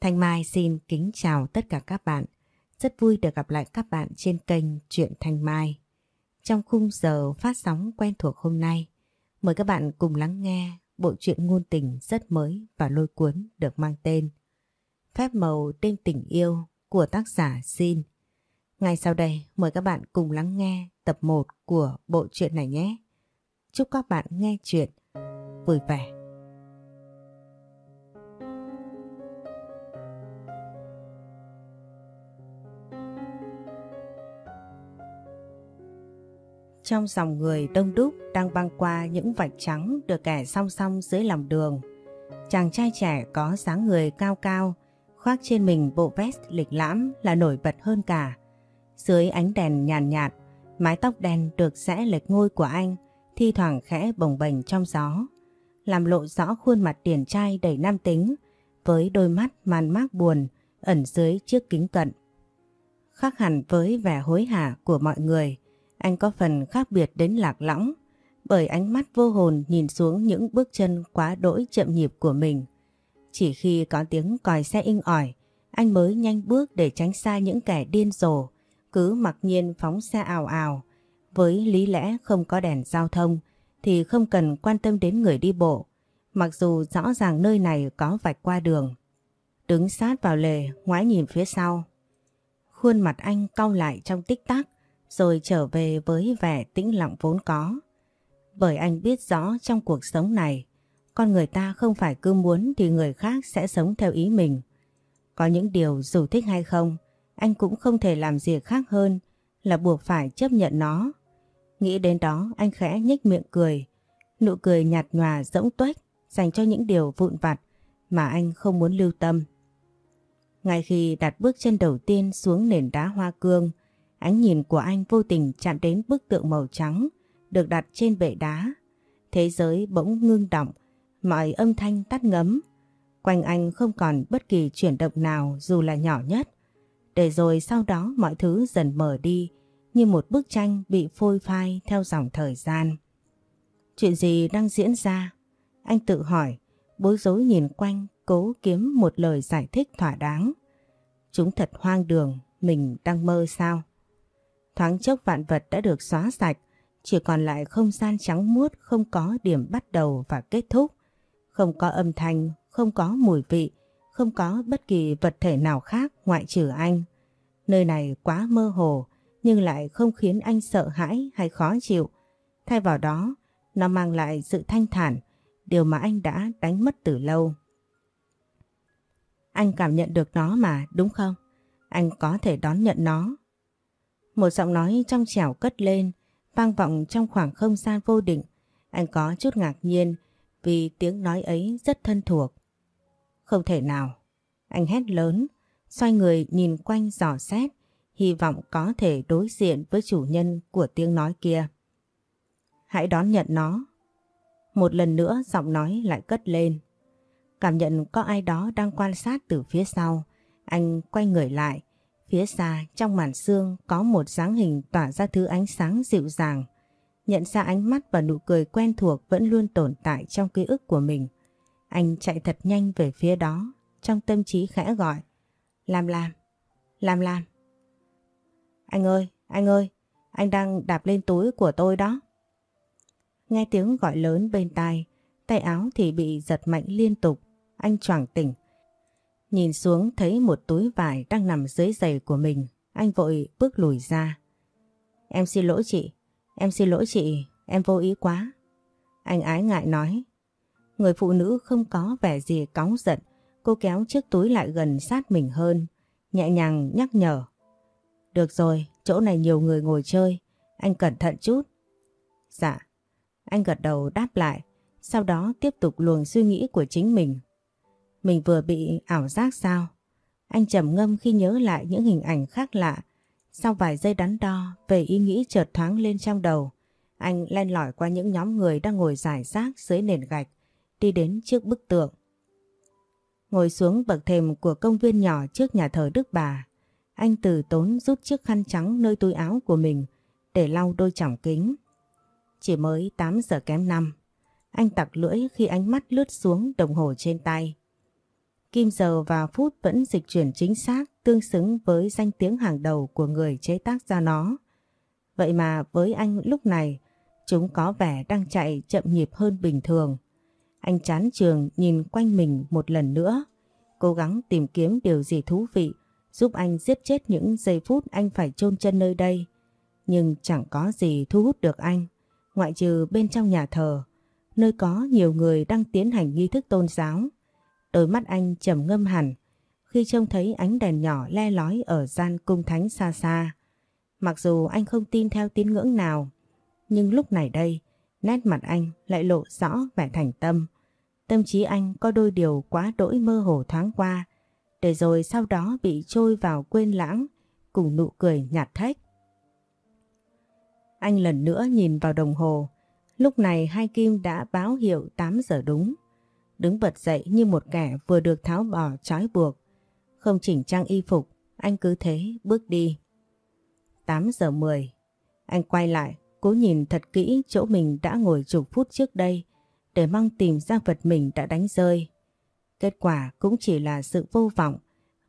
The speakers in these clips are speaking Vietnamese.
Thanh Mai xin kính chào tất cả các bạn. Rất vui được gặp lại các bạn trên kênh Truyện Thanh Mai. Trong khung giờ phát sóng quen thuộc hôm nay, mời các bạn cùng lắng nghe bộ truyện ngôn tình rất mới và lôi cuốn được mang tên Phép màu tên tình yêu của tác giả Xin. Ngay sau đây, mời các bạn cùng lắng nghe tập 1 của bộ truyện này nhé. Chúc các bạn nghe chuyện vui vẻ. Trong dòng người đông đúc đang băng qua những vạch trắng được kẻ song song dưới lòng đường. Chàng trai trẻ có dáng người cao cao, khoác trên mình bộ vest lịch lãm là nổi bật hơn cả. Dưới ánh đèn nhàn nhạt, mái tóc đen được rẽ lệch ngôi của anh thi thoảng khẽ bồng bềnh trong gió, làm lộ rõ khuôn mặt điển trai đầy nam tính với đôi mắt màn mác buồn ẩn dưới chiếc kính cận. Khác hẳn với vẻ hối hả của mọi người, anh có phần khác biệt đến lạc lõng bởi ánh mắt vô hồn nhìn xuống những bước chân quá đỗi chậm nhịp của mình. Chỉ khi có tiếng còi xe inh ỏi, anh mới nhanh bước để tránh xa những kẻ điên rồ, cứ mặc nhiên phóng xe ào ào. Với lý lẽ không có đèn giao thông thì không cần quan tâm đến người đi bộ, mặc dù rõ ràng nơi này có vạch qua đường. Đứng sát vào lề, ngoái nhìn phía sau. Khuôn mặt anh cau lại trong tích tắc, rồi trở về với vẻ tĩnh lặng vốn có. Bởi anh biết rõ trong cuộc sống này, con người ta không phải cứ muốn thì người khác sẽ sống theo ý mình. Có những điều dù thích hay không, anh cũng không thể làm gì khác hơn là buộc phải chấp nhận nó. Nghĩ đến đó anh khẽ nhếch miệng cười, nụ cười nhạt nhòa rỗng tuếch dành cho những điều vụn vặt mà anh không muốn lưu tâm. Ngay khi đặt bước chân đầu tiên xuống nền đá hoa cương, Ánh nhìn của anh vô tình chạm đến bức tượng màu trắng được đặt trên bệ đá. Thế giới bỗng ngưng động, mọi âm thanh tắt ngấm. Quanh anh không còn bất kỳ chuyển động nào dù là nhỏ nhất. Để rồi sau đó mọi thứ dần mở đi như một bức tranh bị phôi phai theo dòng thời gian. Chuyện gì đang diễn ra? Anh tự hỏi, bối rối nhìn quanh cố kiếm một lời giải thích thỏa đáng. Chúng thật hoang đường, mình đang mơ sao? Thoáng chốc vạn vật đã được xóa sạch, chỉ còn lại không gian trắng muốt không có điểm bắt đầu và kết thúc. Không có âm thanh, không có mùi vị, không có bất kỳ vật thể nào khác ngoại trừ anh. Nơi này quá mơ hồ nhưng lại không khiến anh sợ hãi hay khó chịu. Thay vào đó, nó mang lại sự thanh thản, điều mà anh đã đánh mất từ lâu. Anh cảm nhận được nó mà, đúng không? Anh có thể đón nhận nó một giọng nói trong trẻo cất lên, vang vọng trong khoảng không gian vô định. Anh có chút ngạc nhiên vì tiếng nói ấy rất thân thuộc. Không thể nào. Anh hét lớn, xoay người nhìn quanh dò xét, hy vọng có thể đối diện với chủ nhân của tiếng nói kia. Hãy đón nhận nó. Một lần nữa giọng nói lại cất lên. Cảm nhận có ai đó đang quan sát từ phía sau. Anh quay người lại, Phía xa trong màn xương có một dáng hình tỏa ra thứ ánh sáng dịu dàng. Nhận ra ánh mắt và nụ cười quen thuộc vẫn luôn tồn tại trong ký ức của mình. Anh chạy thật nhanh về phía đó, trong tâm trí khẽ gọi. làm làm làm làm Anh ơi, anh ơi, anh đang đạp lên túi của tôi đó. Nghe tiếng gọi lớn bên tai, tay áo thì bị giật mạnh liên tục. Anh choàng tỉnh, Nhìn xuống thấy một túi vải đang nằm dưới giày của mình, anh vội bước lùi ra. Em xin lỗi chị, em xin lỗi chị, em vô ý quá. Anh ái ngại nói. Người phụ nữ không có vẻ gì cáu giận, cô kéo chiếc túi lại gần sát mình hơn, nhẹ nhàng nhắc nhở. Được rồi, chỗ này nhiều người ngồi chơi, anh cẩn thận chút. Dạ, anh gật đầu đáp lại, sau đó tiếp tục luồng suy nghĩ của chính mình. Mình vừa bị ảo giác sao? Anh trầm ngâm khi nhớ lại những hình ảnh khác lạ. Sau vài giây đắn đo về ý nghĩ chợt thoáng lên trong đầu. Anh len lỏi qua những nhóm người đang ngồi giải rác dưới nền gạch, đi đến trước bức tượng. Ngồi xuống bậc thềm của công viên nhỏ trước nhà thờ Đức Bà, anh từ tốn rút chiếc khăn trắng nơi túi áo của mình để lau đôi tròng kính. Chỉ mới 8 giờ kém 5, anh tặc lưỡi khi ánh mắt lướt xuống đồng hồ trên tay. Kim giờ và phút vẫn dịch chuyển chính xác tương xứng với danh tiếng hàng đầu của người chế tác ra nó. Vậy mà với anh lúc này, chúng có vẻ đang chạy chậm nhịp hơn bình thường. Anh chán trường nhìn quanh mình một lần nữa, cố gắng tìm kiếm điều gì thú vị giúp anh giết chết những giây phút anh phải chôn chân nơi đây. Nhưng chẳng có gì thu hút được anh, ngoại trừ bên trong nhà thờ, nơi có nhiều người đang tiến hành nghi thức tôn giáo. Đôi mắt anh trầm ngâm hẳn khi trông thấy ánh đèn nhỏ le lói ở gian cung thánh xa xa. Mặc dù anh không tin theo tín ngưỡng nào, nhưng lúc này đây, nét mặt anh lại lộ rõ vẻ thành tâm. Tâm trí anh có đôi điều quá đỗi mơ hồ thoáng qua, để rồi sau đó bị trôi vào quên lãng cùng nụ cười nhạt thách. Anh lần nữa nhìn vào đồng hồ, lúc này hai kim đã báo hiệu 8 giờ đúng. Đứng bật dậy như một kẻ vừa được tháo bỏ trói buộc, không chỉnh trang y phục, anh cứ thế bước đi. 8 giờ 10, anh quay lại, cố nhìn thật kỹ chỗ mình đã ngồi chục phút trước đây để mong tìm ra vật mình đã đánh rơi. Kết quả cũng chỉ là sự vô vọng.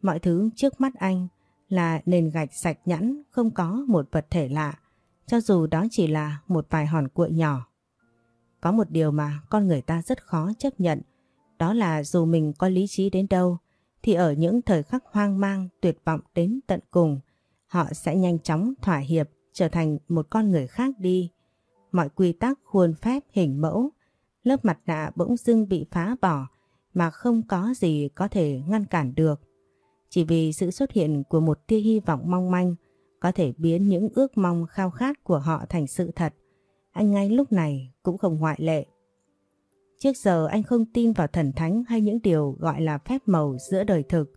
Mọi thứ trước mắt anh là nền gạch sạch nhẵn không có một vật thể lạ, cho dù đó chỉ là một vài hòn cuội nhỏ. Có một điều mà con người ta rất khó chấp nhận, đó là dù mình có lý trí đến đâu, thì ở những thời khắc hoang mang, tuyệt vọng đến tận cùng, họ sẽ nhanh chóng thỏa hiệp trở thành một con người khác đi. Mọi quy tắc, khuôn phép, hình mẫu, lớp mặt nạ bỗng dưng bị phá bỏ mà không có gì có thể ngăn cản được. Chỉ vì sự xuất hiện của một tia hy vọng mong manh có thể biến những ước mong khao khát của họ thành sự thật. Anh ngay lúc này cũng không ngoại lệ. Trước giờ anh không tin vào thần thánh hay những điều gọi là phép màu giữa đời thực.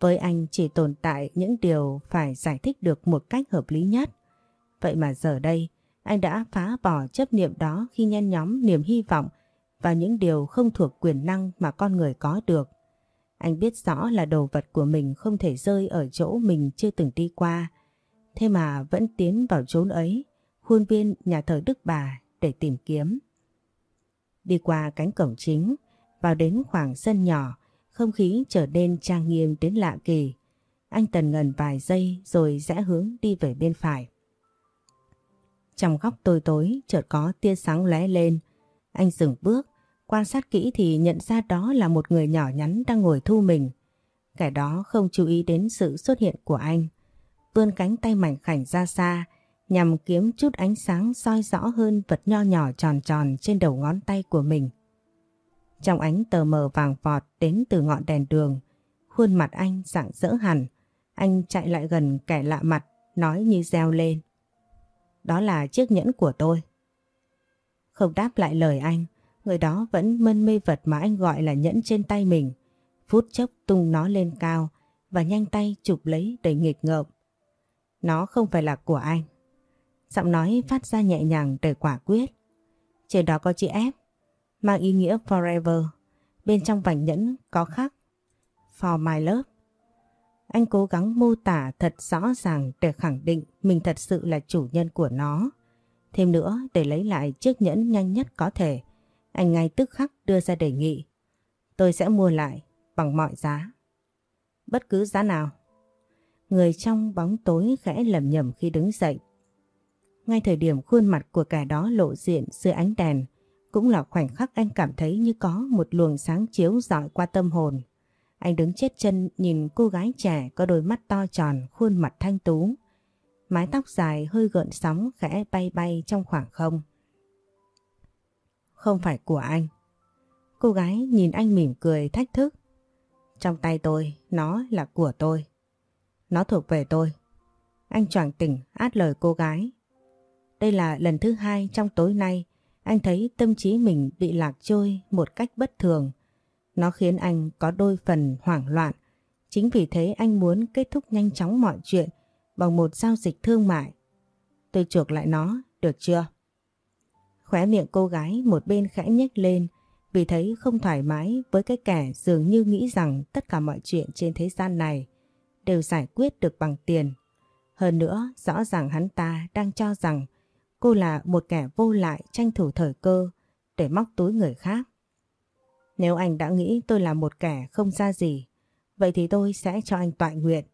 Với anh chỉ tồn tại những điều phải giải thích được một cách hợp lý nhất. Vậy mà giờ đây, anh đã phá bỏ chấp niệm đó khi nhen nhóm niềm hy vọng vào những điều không thuộc quyền năng mà con người có được. Anh biết rõ là đồ vật của mình không thể rơi ở chỗ mình chưa từng đi qua. Thế mà vẫn tiến vào chốn ấy, khuôn viên nhà thờ Đức Bà để tìm kiếm. Đi qua cánh cổng chính, vào đến khoảng sân nhỏ, không khí trở nên trang nghiêm đến lạ kỳ. Anh tần ngần vài giây rồi rẽ hướng đi về bên phải. Trong góc tối tối chợt có tia sáng lóe lên. Anh dừng bước, quan sát kỹ thì nhận ra đó là một người nhỏ nhắn đang ngồi thu mình. Kẻ đó không chú ý đến sự xuất hiện của anh. Vươn cánh tay mảnh khảnh ra xa nhằm kiếm chút ánh sáng soi rõ hơn vật nho nhỏ tròn tròn trên đầu ngón tay của mình. Trong ánh tờ mờ vàng vọt đến từ ngọn đèn đường, khuôn mặt anh rạng rỡ hẳn. Anh chạy lại gần kẻ lạ mặt, nói như reo lên. Đó là chiếc nhẫn của tôi. Không đáp lại lời anh, người đó vẫn mân mê vật mà anh gọi là nhẫn trên tay mình. Phút chốc tung nó lên cao và nhanh tay chụp lấy đầy nghịch ngợm. Nó không phải là của anh. Giọng nói phát ra nhẹ nhàng đầy quả quyết. Trên đó có chữ F, mang ý nghĩa forever. Bên trong vành nhẫn có khắc For my love. Anh cố gắng mô tả thật rõ ràng để khẳng định mình thật sự là chủ nhân của nó. Thêm nữa để lấy lại chiếc nhẫn nhanh nhất có thể, anh ngay tức khắc đưa ra đề nghị. Tôi sẽ mua lại bằng mọi giá. Bất cứ giá nào. Người trong bóng tối khẽ lầm nhầm khi đứng dậy. Ngay thời điểm khuôn mặt của kẻ đó lộ diện dưới ánh đèn, cũng là khoảnh khắc anh cảm thấy như có một luồng sáng chiếu dọi qua tâm hồn. Anh đứng chết chân nhìn cô gái trẻ có đôi mắt to tròn, khuôn mặt thanh tú. Mái tóc dài hơi gợn sóng khẽ bay bay trong khoảng không. Không phải của anh. Cô gái nhìn anh mỉm cười thách thức. Trong tay tôi, nó là của tôi. Nó thuộc về tôi. Anh choàng tỉnh át lời cô gái. Đây là lần thứ hai trong tối nay anh thấy tâm trí mình bị lạc trôi một cách bất thường. Nó khiến anh có đôi phần hoảng loạn. Chính vì thế anh muốn kết thúc nhanh chóng mọi chuyện bằng một giao dịch thương mại. Tôi chuộc lại nó, được chưa? Khóe miệng cô gái một bên khẽ nhếch lên vì thấy không thoải mái với cái kẻ dường như nghĩ rằng tất cả mọi chuyện trên thế gian này đều giải quyết được bằng tiền. Hơn nữa, rõ ràng hắn ta đang cho rằng cô là một kẻ vô lại tranh thủ thời cơ để móc túi người khác. Nếu anh đã nghĩ tôi là một kẻ không ra gì, vậy thì tôi sẽ cho anh tọa nguyện.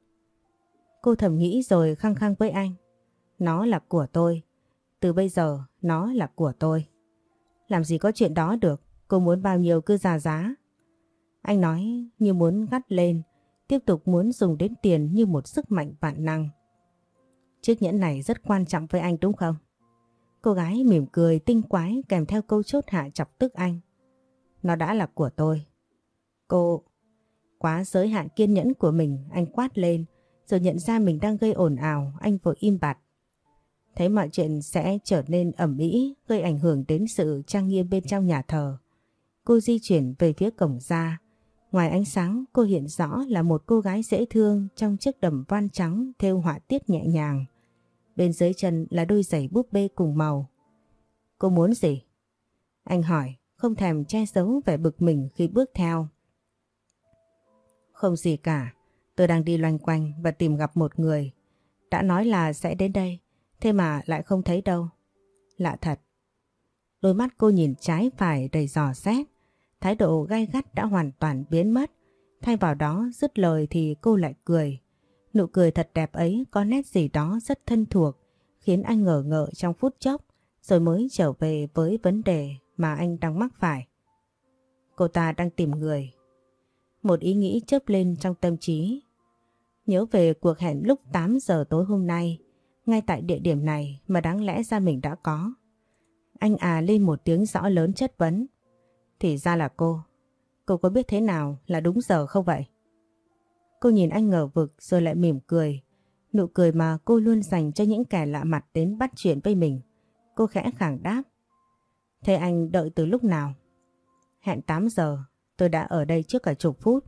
Cô thầm nghĩ rồi khăng khăng với anh. Nó là của tôi. Từ bây giờ nó là của tôi. Làm gì có chuyện đó được. Cô muốn bao nhiêu cứ ra giá. Anh nói như muốn gắt lên. Tiếp tục muốn dùng đến tiền như một sức mạnh vạn năng. Chiếc nhẫn này rất quan trọng với anh đúng không? Cô gái mỉm cười tinh quái kèm theo câu chốt hạ chọc tức anh. Nó đã là của tôi. Cô... Quá giới hạn kiên nhẫn của mình, anh quát lên, rồi nhận ra mình đang gây ồn ào, anh vội im bặt. Thấy mọi chuyện sẽ trở nên ẩm ĩ gây ảnh hưởng đến sự trang nghiêm bên trong nhà thờ. Cô di chuyển về phía cổng ra. Ngoài ánh sáng, cô hiện rõ là một cô gái dễ thương trong chiếc đầm voan trắng theo họa tiết nhẹ nhàng. Bên dưới chân là đôi giày búp bê cùng màu. Cô muốn gì? Anh hỏi, không thèm che giấu vẻ bực mình khi bước theo. Không gì cả, tôi đang đi loanh quanh và tìm gặp một người. Đã nói là sẽ đến đây, thế mà lại không thấy đâu. Lạ thật. Đôi mắt cô nhìn trái phải đầy giò xét, thái độ gai gắt đã hoàn toàn biến mất. Thay vào đó dứt lời thì cô lại cười. Nụ cười thật đẹp ấy có nét gì đó rất thân thuộc, khiến anh ngờ ngợ trong phút chốc, rồi mới trở về với vấn đề mà anh đang mắc phải. Cô ta đang tìm người. Một ý nghĩ chớp lên trong tâm trí. Nhớ về cuộc hẹn lúc 8 giờ tối hôm nay, ngay tại địa điểm này mà đáng lẽ ra mình đã có. Anh à lên một tiếng rõ lớn chất vấn. Thì ra là cô. Cô có biết thế nào là đúng giờ không vậy? Cô nhìn anh ngờ vực rồi lại mỉm cười. Nụ cười mà cô luôn dành cho những kẻ lạ mặt đến bắt chuyện với mình. Cô khẽ khẳng đáp. Thế anh đợi từ lúc nào? Hẹn 8 giờ, tôi đã ở đây trước cả chục phút.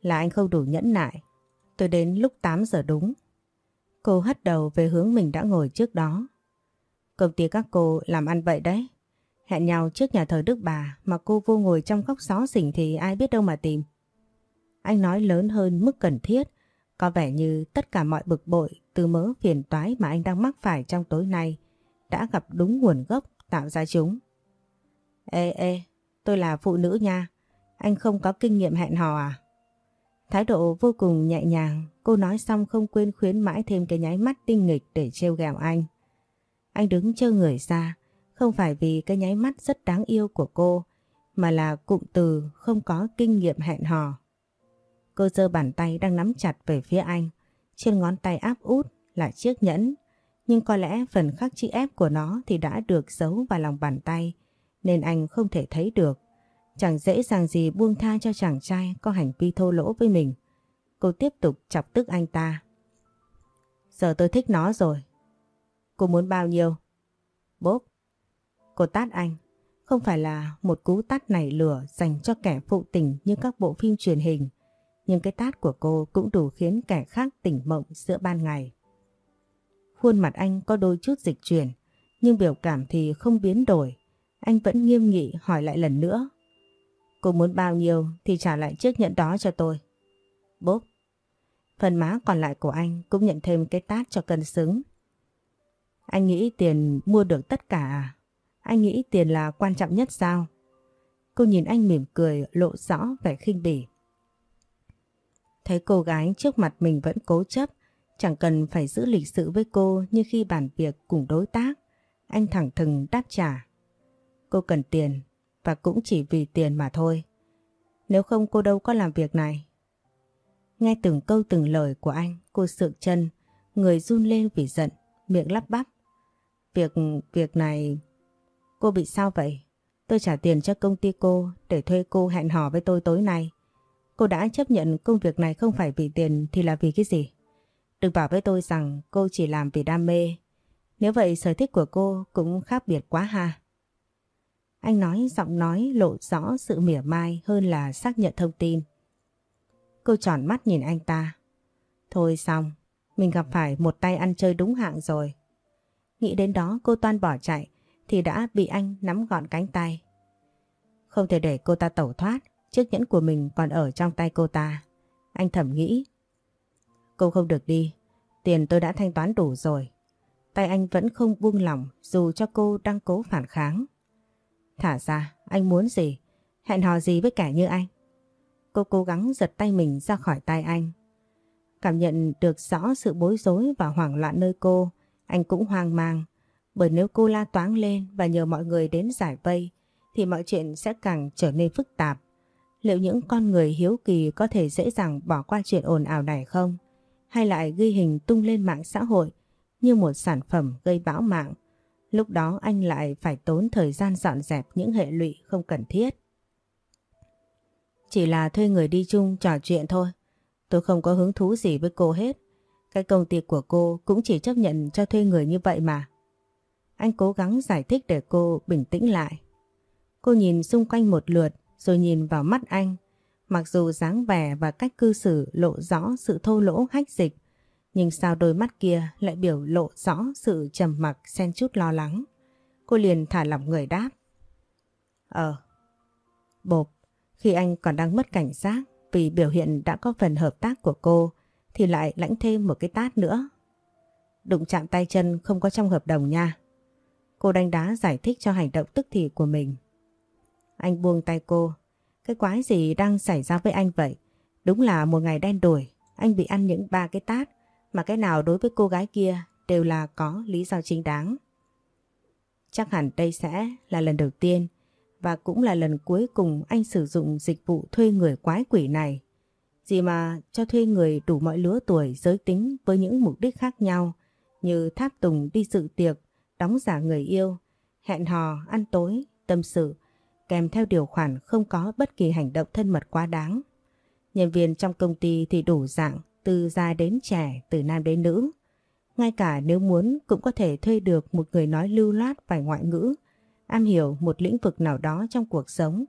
Là anh không đủ nhẫn nại. Tôi đến lúc 8 giờ đúng. Cô hất đầu về hướng mình đã ngồi trước đó. Công ty các cô làm ăn vậy đấy. Hẹn nhau trước nhà thờ Đức Bà mà cô vô ngồi trong góc xó xỉnh thì ai biết đâu mà tìm. Anh nói lớn hơn mức cần thiết. Có vẻ như tất cả mọi bực bội từ mớ phiền toái mà anh đang mắc phải trong tối nay đã gặp đúng nguồn gốc tạo ra chúng. Ê ê, tôi là phụ nữ nha. Anh không có kinh nghiệm hẹn hò à? Thái độ vô cùng nhẹ nhàng, cô nói xong không quên khuyến mãi thêm cái nháy mắt tinh nghịch để trêu ghẹo anh. Anh đứng chơ người ra, không phải vì cái nháy mắt rất đáng yêu của cô, mà là cụm từ không có kinh nghiệm hẹn hò. Cô giơ bàn tay đang nắm chặt về phía anh, trên ngón tay áp út là chiếc nhẫn, nhưng có lẽ phần khắc chữ ép của nó thì đã được giấu vào lòng bàn tay, nên anh không thể thấy được. Chẳng dễ dàng gì buông tha cho chàng trai có hành vi thô lỗ với mình. Cô tiếp tục chọc tức anh ta. Giờ tôi thích nó rồi. Cô muốn bao nhiêu? Bốp. Cô tát anh. Không phải là một cú tát này lửa dành cho kẻ phụ tình như các bộ phim truyền hình. Nhưng cái tát của cô cũng đủ khiến kẻ khác tỉnh mộng giữa ban ngày. Khuôn mặt anh có đôi chút dịch chuyển, nhưng biểu cảm thì không biến đổi. Anh vẫn nghiêm nghị hỏi lại lần nữa. Cô muốn bao nhiêu thì trả lại chiếc nhẫn đó cho tôi. Bốp. Phần má còn lại của anh cũng nhận thêm cái tát cho cân xứng. Anh nghĩ tiền mua được tất cả à? Anh nghĩ tiền là quan trọng nhất sao? Cô nhìn anh mỉm cười lộ rõ vẻ khinh bỉ. Thấy cô gái trước mặt mình vẫn cố chấp, chẳng cần phải giữ lịch sự với cô như khi bàn việc cùng đối tác. Anh thẳng thừng đáp trả. Cô cần tiền và cũng chỉ vì tiền mà thôi. Nếu không cô đâu có làm việc này. Nghe từng câu từng lời của anh, cô sượng chân, người run lên vì giận, miệng lắp bắp. Việc, việc này... Cô bị sao vậy? Tôi trả tiền cho công ty cô để thuê cô hẹn hò với tôi tối nay. Cô đã chấp nhận công việc này không phải vì tiền thì là vì cái gì? Đừng bảo với tôi rằng cô chỉ làm vì đam mê. Nếu vậy sở thích của cô cũng khác biệt quá ha. Anh nói giọng nói lộ rõ sự mỉa mai hơn là xác nhận thông tin. Cô tròn mắt nhìn anh ta. Thôi xong, mình gặp phải một tay ăn chơi đúng hạng rồi. Nghĩ đến đó cô toan bỏ chạy thì đã bị anh nắm gọn cánh tay. Không thể để cô ta tẩu thoát, chiếc nhẫn của mình còn ở trong tay cô ta. Anh thầm nghĩ. Cô không được đi, tiền tôi đã thanh toán đủ rồi. Tay anh vẫn không buông lỏng dù cho cô đang cố phản kháng. Thả ra, anh muốn gì? Hẹn hò gì với kẻ như anh? Cô cố gắng giật tay mình ra khỏi tay anh. Cảm nhận được rõ sự bối rối và hoảng loạn nơi cô, anh cũng hoang mang. Bởi nếu cô la toáng lên và nhờ mọi người đến giải vây, thì mọi chuyện sẽ càng trở nên phức tạp. Liệu những con người hiếu kỳ có thể dễ dàng bỏ qua chuyện ồn ào này không? Hay lại ghi hình tung lên mạng xã hội như một sản phẩm gây bão mạng? Lúc đó anh lại phải tốn thời gian dọn dẹp những hệ lụy không cần thiết. Chỉ là thuê người đi chung trò chuyện thôi. Tôi không có hứng thú gì với cô hết. Cái công ty của cô cũng chỉ chấp nhận cho thuê người như vậy mà. Anh cố gắng giải thích để cô bình tĩnh lại. Cô nhìn xung quanh một lượt rồi nhìn vào mắt anh. Mặc dù dáng vẻ và cách cư xử lộ rõ sự thô lỗ hách dịch, nhưng sao đôi mắt kia lại biểu lộ rõ sự trầm mặc xen chút lo lắng. Cô liền thả lỏng người đáp. Ờ, bộp, khi anh còn đang mất cảnh giác vì biểu hiện đã có phần hợp tác của cô thì lại lãnh thêm một cái tát nữa. Đụng chạm tay chân không có trong hợp đồng nha. Cô đánh đá giải thích cho hành động tức thì của mình. Anh buông tay cô. Cái quái gì đang xảy ra với anh vậy? Đúng là một ngày đen đủi. Anh bị ăn những ba cái tát mà cái nào đối với cô gái kia đều là có lý do chính đáng. Chắc hẳn đây sẽ là lần đầu tiên và cũng là lần cuối cùng anh sử dụng dịch vụ thuê người quái quỷ này. Gì mà cho thuê người đủ mọi lứa tuổi giới tính với những mục đích khác nhau như tháp tùng đi dự tiệc, đóng giả người yêu, hẹn hò, ăn tối, tâm sự, kèm theo điều khoản không có bất kỳ hành động thân mật quá đáng. Nhân viên trong công ty thì đủ dạng, từ già đến trẻ, từ nam đến nữ. Ngay cả nếu muốn cũng có thể thuê được một người nói lưu loát vài ngoại ngữ, am hiểu một lĩnh vực nào đó trong cuộc sống.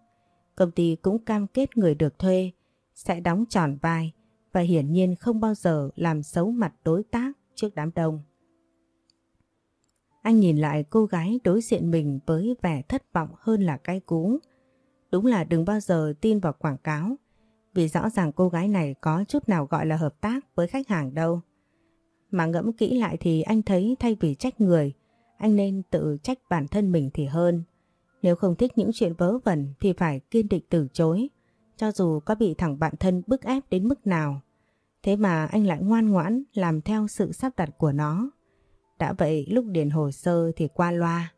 Công ty cũng cam kết người được thuê sẽ đóng tròn vai và hiển nhiên không bao giờ làm xấu mặt đối tác trước đám đông. Anh nhìn lại cô gái đối diện mình với vẻ thất vọng hơn là cay cú. Đúng là đừng bao giờ tin vào quảng cáo, vì rõ ràng cô gái này có chút nào gọi là hợp tác với khách hàng đâu. Mà ngẫm kỹ lại thì anh thấy thay vì trách người, anh nên tự trách bản thân mình thì hơn. Nếu không thích những chuyện vớ vẩn thì phải kiên định từ chối, cho dù có bị thằng bạn thân bức ép đến mức nào. Thế mà anh lại ngoan ngoãn làm theo sự sắp đặt của nó. Đã vậy, lúc điền hồ sơ thì qua loa.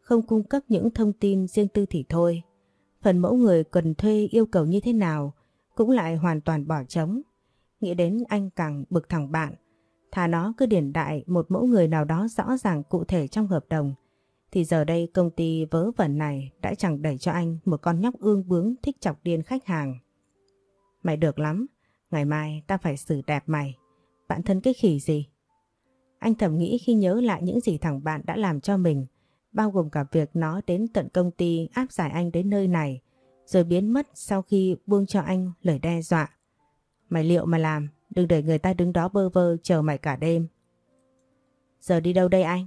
Không cung cấp những thông tin riêng tư thì thôi. Phần mẫu người cần thuê yêu cầu như thế nào cũng lại hoàn toàn bỏ trống. Nghĩ đến anh càng bực thẳng bạn. Thà nó cứ điển đại một mẫu người nào đó rõ ràng cụ thể trong hợp đồng. Thì giờ đây công ty vớ vẩn này đã chẳng đẩy cho anh một con nhóc ương bướng thích chọc điên khách hàng. Mày được lắm. Ngày mai ta phải xử đẹp mày. Bạn thân cái khỉ gì? Anh thầm nghĩ khi nhớ lại những gì thằng bạn đã làm cho mình, bao gồm cả việc nó đến tận công ty áp giải anh đến nơi này, rồi biến mất sau khi buông cho anh lời đe dọa. Mày liệu mà làm, đừng để người ta đứng đó bơ vơ chờ mày cả đêm. Giờ đi đâu đây anh?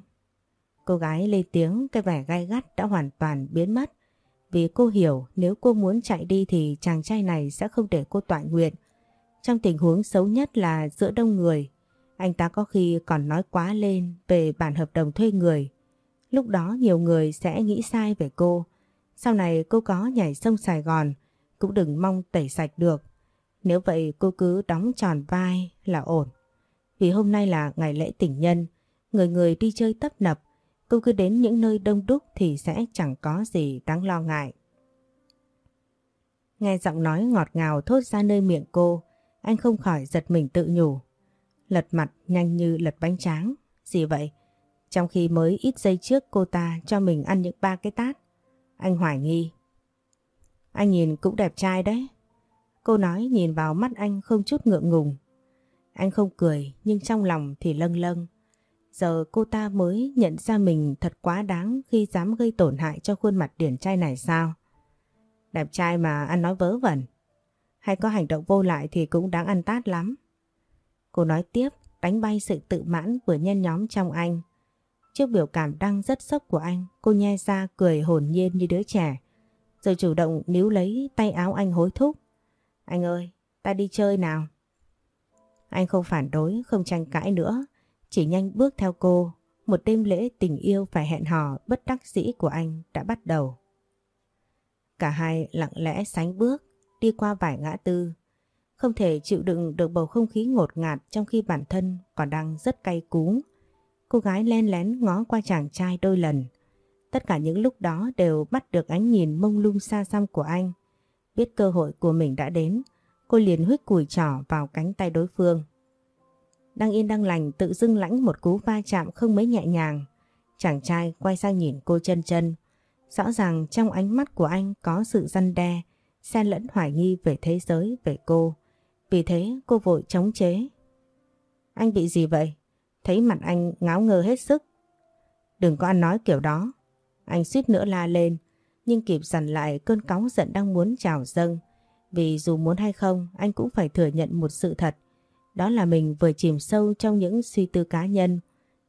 Cô gái lên tiếng cái vẻ gai gắt đã hoàn toàn biến mất. Vì cô hiểu nếu cô muốn chạy đi thì chàng trai này sẽ không để cô tọa nguyện. Trong tình huống xấu nhất là giữa đông người, anh ta có khi còn nói quá lên về bản hợp đồng thuê người. Lúc đó nhiều người sẽ nghĩ sai về cô. Sau này cô có nhảy sông Sài Gòn cũng đừng mong tẩy sạch được. Nếu vậy cô cứ đóng tròn vai là ổn. Vì hôm nay là ngày lễ tình nhân, người người đi chơi tấp nập, cô cứ đến những nơi đông đúc thì sẽ chẳng có gì đáng lo ngại. Nghe giọng nói ngọt ngào thốt ra nơi miệng cô, anh không khỏi giật mình tự nhủ lật mặt nhanh như lật bánh tráng. Gì vậy? Trong khi mới ít giây trước cô ta cho mình ăn những ba cái tát. Anh hoài nghi. Anh nhìn cũng đẹp trai đấy. Cô nói nhìn vào mắt anh không chút ngượng ngùng. Anh không cười, nhưng trong lòng thì lâng lâng. Giờ cô ta mới nhận ra mình thật quá đáng khi dám gây tổn hại cho khuôn mặt điển trai này sao? Đẹp trai mà ăn nói vớ vẩn. Hay có hành động vô lại thì cũng đáng ăn tát lắm. Cô nói tiếp đánh bay sự tự mãn vừa nhen nhóm trong anh. Trước biểu cảm đang rất sốc của anh, cô nhe ra cười hồn nhiên như đứa trẻ. Rồi chủ động níu lấy tay áo anh hối thúc. Anh ơi, ta đi chơi nào. Anh không phản đối, không tranh cãi nữa. Chỉ nhanh bước theo cô. Một đêm lễ tình yêu phải hẹn hò bất đắc dĩ của anh đã bắt đầu. Cả hai lặng lẽ sánh bước, đi qua vài ngã tư. Không thể chịu đựng được bầu không khí ngột ngạt trong khi bản thân còn đang rất cay cú. Cô gái len lén ngó qua chàng trai đôi lần. Tất cả những lúc đó đều bắt được ánh nhìn mông lung xa xăm của anh. Biết cơ hội của mình đã đến, cô liền huyết cùi trỏ vào cánh tay đối phương. Đang yên đang lành tự dưng lãnh một cú va chạm không mấy nhẹ nhàng. Chàng trai quay sang nhìn cô chân chân. Rõ ràng trong ánh mắt của anh có sự răn đe, xen lẫn hoài nghi về thế giới, về cô. Vì thế cô vội chống chế. Anh bị gì vậy? Thấy mặt anh ngáo ngơ hết sức. Đừng có ăn nói kiểu đó. Anh suýt nữa la lên, nhưng kịp dằn lại cơn cáu giận đang muốn trào dâng. Vì dù muốn hay không, anh cũng phải thừa nhận một sự thật. Đó là mình vừa chìm sâu trong những suy tư cá nhân.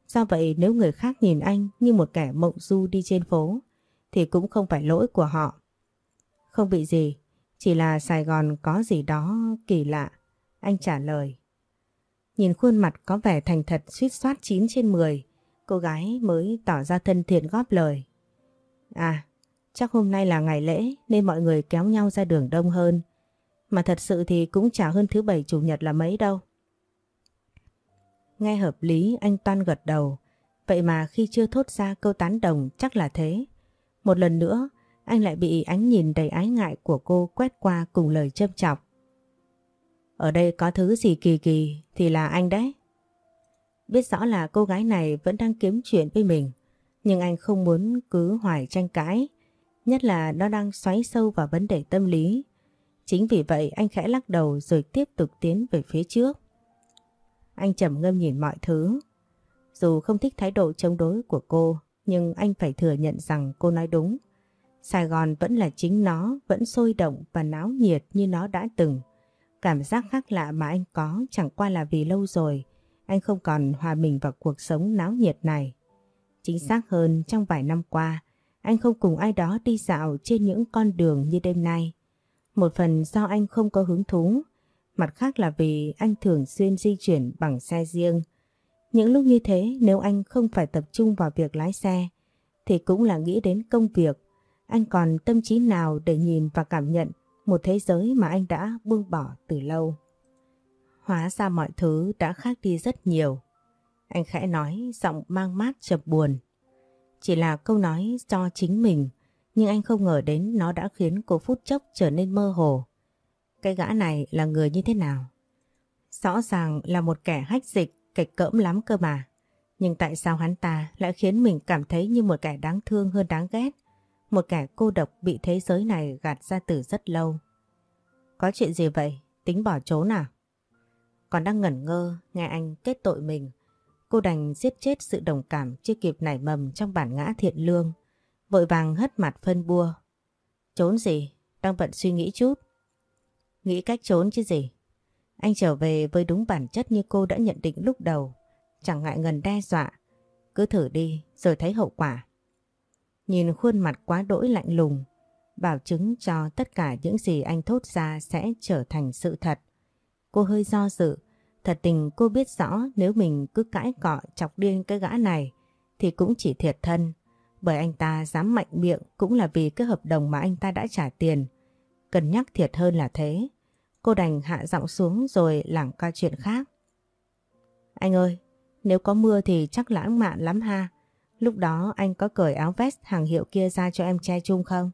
Do vậy nếu người khác nhìn anh như một kẻ mộng du đi trên phố, thì cũng không phải lỗi của họ. Không bị gì, chỉ là Sài Gòn có gì đó kỳ lạ. Anh trả lời. Nhìn khuôn mặt có vẻ thành thật suýt soát 9 trên 10, cô gái mới tỏ ra thân thiện góp lời. À, chắc hôm nay là ngày lễ nên mọi người kéo nhau ra đường đông hơn. Mà thật sự thì cũng chả hơn thứ bảy chủ nhật là mấy đâu. Nghe hợp lý anh toan gật đầu. Vậy mà khi chưa thốt ra câu tán đồng chắc là thế. Một lần nữa anh lại bị ánh nhìn đầy ái ngại của cô quét qua cùng lời châm chọc. Ở đây có thứ gì kỳ kỳ thì là anh đấy. Biết rõ là cô gái này vẫn đang kiếm chuyện với mình. Nhưng anh không muốn cứ hoài tranh cãi. Nhất là nó đang xoáy sâu vào vấn đề tâm lý. Chính vì vậy anh khẽ lắc đầu rồi tiếp tục tiến về phía trước. Anh trầm ngâm nhìn mọi thứ. Dù không thích thái độ chống đối của cô, nhưng anh phải thừa nhận rằng cô nói đúng. Sài Gòn vẫn là chính nó, vẫn sôi động và náo nhiệt như nó đã từng. Cảm giác khác lạ mà anh có chẳng qua là vì lâu rồi anh không còn hòa mình vào cuộc sống náo nhiệt này. Chính xác hơn trong vài năm qua, anh không cùng ai đó đi dạo trên những con đường như đêm nay. Một phần do anh không có hứng thú, mặt khác là vì anh thường xuyên di chuyển bằng xe riêng. Những lúc như thế nếu anh không phải tập trung vào việc lái xe, thì cũng là nghĩ đến công việc. Anh còn tâm trí nào để nhìn và cảm nhận một thế giới mà anh đã buông bỏ từ lâu. Hóa ra mọi thứ đã khác đi rất nhiều. Anh khẽ nói giọng mang mát chập buồn. Chỉ là câu nói cho chính mình, nhưng anh không ngờ đến nó đã khiến cô phút chốc trở nên mơ hồ. Cái gã này là người như thế nào? Rõ ràng là một kẻ hách dịch, kịch cỡm lắm cơ mà. Nhưng tại sao hắn ta lại khiến mình cảm thấy như một kẻ đáng thương hơn đáng ghét? Một kẻ cô độc bị thế giới này gạt ra từ rất lâu. Có chuyện gì vậy? Tính bỏ trốn à? Còn đang ngẩn ngơ, nghe anh kết tội mình. Cô đành giết chết sự đồng cảm chưa kịp nảy mầm trong bản ngã thiện lương. Vội vàng hất mặt phân bua. Trốn gì? Đang bận suy nghĩ chút. Nghĩ cách trốn chứ gì? Anh trở về với đúng bản chất như cô đã nhận định lúc đầu. Chẳng ngại ngần đe dọa. Cứ thử đi, rồi thấy hậu quả. Nhìn khuôn mặt quá đỗi lạnh lùng. Bảo chứng cho tất cả những gì anh thốt ra sẽ trở thành sự thật. Cô hơi do dự. Thật tình cô biết rõ nếu mình cứ cãi cọ chọc điên cái gã này thì cũng chỉ thiệt thân. Bởi anh ta dám mạnh miệng cũng là vì cái hợp đồng mà anh ta đã trả tiền. Cần nhắc thiệt hơn là thế. Cô đành hạ giọng xuống rồi lảng qua chuyện khác. Anh ơi, nếu có mưa thì chắc lãng mạn lắm ha. Lúc đó anh có cởi áo vest hàng hiệu kia ra cho em che chung không?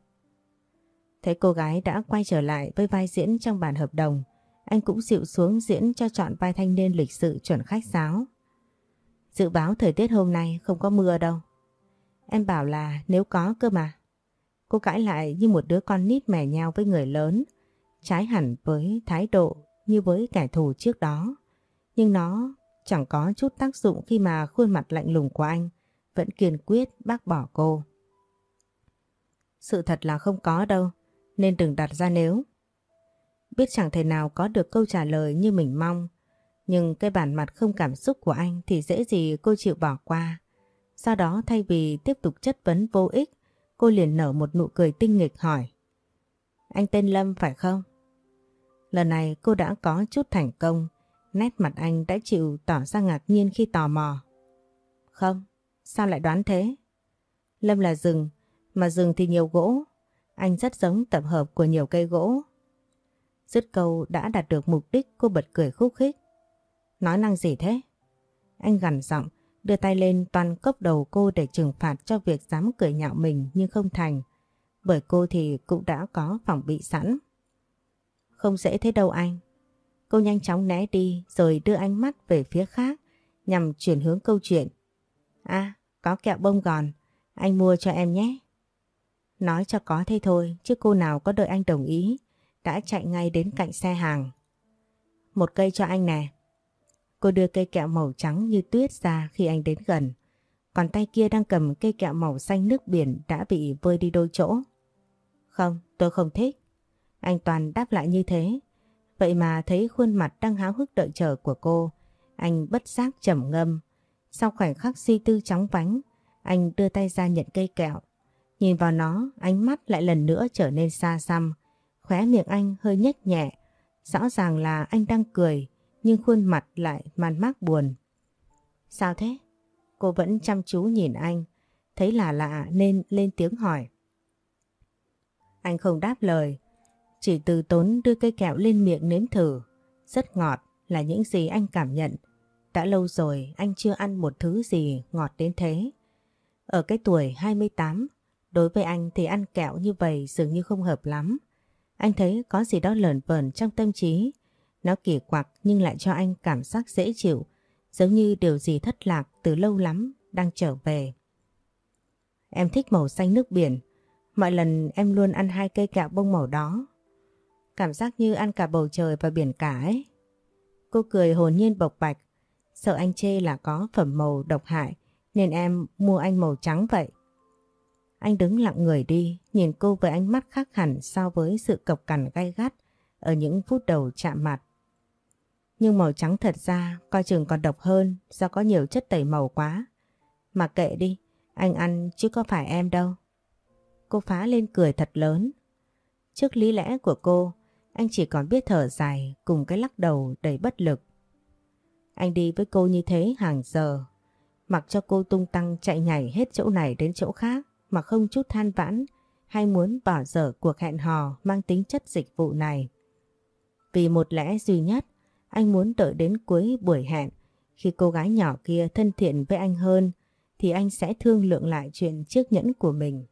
Thấy cô gái đã quay trở lại với vai diễn trong bản hợp đồng, anh cũng dịu xuống diễn cho chọn vai thanh niên lịch sự chuẩn khách sáo. Dự báo thời tiết hôm nay không có mưa đâu. Em bảo là nếu có cơ mà. Cô cãi lại như một đứa con nít mẻ nhau với người lớn, trái hẳn với thái độ như với kẻ thù trước đó. Nhưng nó chẳng có chút tác dụng khi mà khuôn mặt lạnh lùng của anh vẫn kiên quyết bác bỏ cô. Sự thật là không có đâu, nên đừng đặt ra nếu. Biết chẳng thể nào có được câu trả lời như mình mong, nhưng cái bản mặt không cảm xúc của anh thì dễ gì cô chịu bỏ qua. Sau đó thay vì tiếp tục chất vấn vô ích, cô liền nở một nụ cười tinh nghịch hỏi. Anh tên Lâm phải không? Lần này cô đã có chút thành công, nét mặt anh đã chịu tỏ ra ngạc nhiên khi tò mò. Không, sao lại đoán thế? Lâm là rừng, mà rừng thì nhiều gỗ. Anh rất giống tập hợp của nhiều cây gỗ. Dứt câu đã đạt được mục đích cô bật cười khúc khích. Nói năng gì thế? Anh gằn giọng, đưa tay lên toàn cốc đầu cô để trừng phạt cho việc dám cười nhạo mình nhưng không thành. Bởi cô thì cũng đã có phòng bị sẵn. Không dễ thế đâu anh. Cô nhanh chóng né đi rồi đưa ánh mắt về phía khác nhằm chuyển hướng câu chuyện. À, có kẹo bông gòn, anh mua cho em nhé. Nói cho có thế thôi, chứ cô nào có đợi anh đồng ý, đã chạy ngay đến cạnh xe hàng. Một cây cho anh nè. Cô đưa cây kẹo màu trắng như tuyết ra khi anh đến gần. Còn tay kia đang cầm cây kẹo màu xanh nước biển đã bị vơi đi đôi chỗ. Không, tôi không thích. Anh Toàn đáp lại như thế. Vậy mà thấy khuôn mặt đang háo hức đợi chờ của cô, anh bất giác trầm ngâm. Sau khoảnh khắc suy tư chóng vánh, anh đưa tay ra nhận cây kẹo. Nhìn vào nó, ánh mắt lại lần nữa trở nên xa xăm. Khóe miệng anh hơi nhếch nhẹ. Rõ ràng là anh đang cười, nhưng khuôn mặt lại man mác buồn. Sao thế? Cô vẫn chăm chú nhìn anh, thấy là lạ nên lên tiếng hỏi. Anh không đáp lời, chỉ từ tốn đưa cây kẹo lên miệng nếm thử. Rất ngọt là những gì anh cảm nhận. Đã lâu rồi anh chưa ăn một thứ gì ngọt đến thế. Ở cái tuổi 28, đối với anh thì ăn kẹo như vậy dường như không hợp lắm. Anh thấy có gì đó lờn vờn trong tâm trí. Nó kỳ quặc nhưng lại cho anh cảm giác dễ chịu, giống như điều gì thất lạc từ lâu lắm đang trở về. Em thích màu xanh nước biển. Mọi lần em luôn ăn hai cây kẹo bông màu đó. Cảm giác như ăn cả bầu trời và biển cả ấy. Cô cười hồn nhiên bộc bạch. Sợ anh chê là có phẩm màu độc hại nên em mua anh màu trắng vậy. Anh đứng lặng người đi, nhìn cô với ánh mắt khác hẳn so với sự cộc cằn gay gắt ở những phút đầu chạm mặt. Nhưng màu trắng thật ra coi chừng còn độc hơn do có nhiều chất tẩy màu quá. Mà kệ đi, anh ăn chứ có phải em đâu. Cô phá lên cười thật lớn. Trước lý lẽ của cô, anh chỉ còn biết thở dài cùng cái lắc đầu đầy bất lực. Anh đi với cô như thế hàng giờ, mặc cho cô tung tăng chạy nhảy hết chỗ này đến chỗ khác mà không chút than vãn hay muốn bỏ dở cuộc hẹn hò mang tính chất dịch vụ này. Vì một lẽ duy nhất, anh muốn đợi đến cuối buổi hẹn, khi cô gái nhỏ kia thân thiện với anh hơn, thì anh sẽ thương lượng lại chuyện chiếc nhẫn của mình.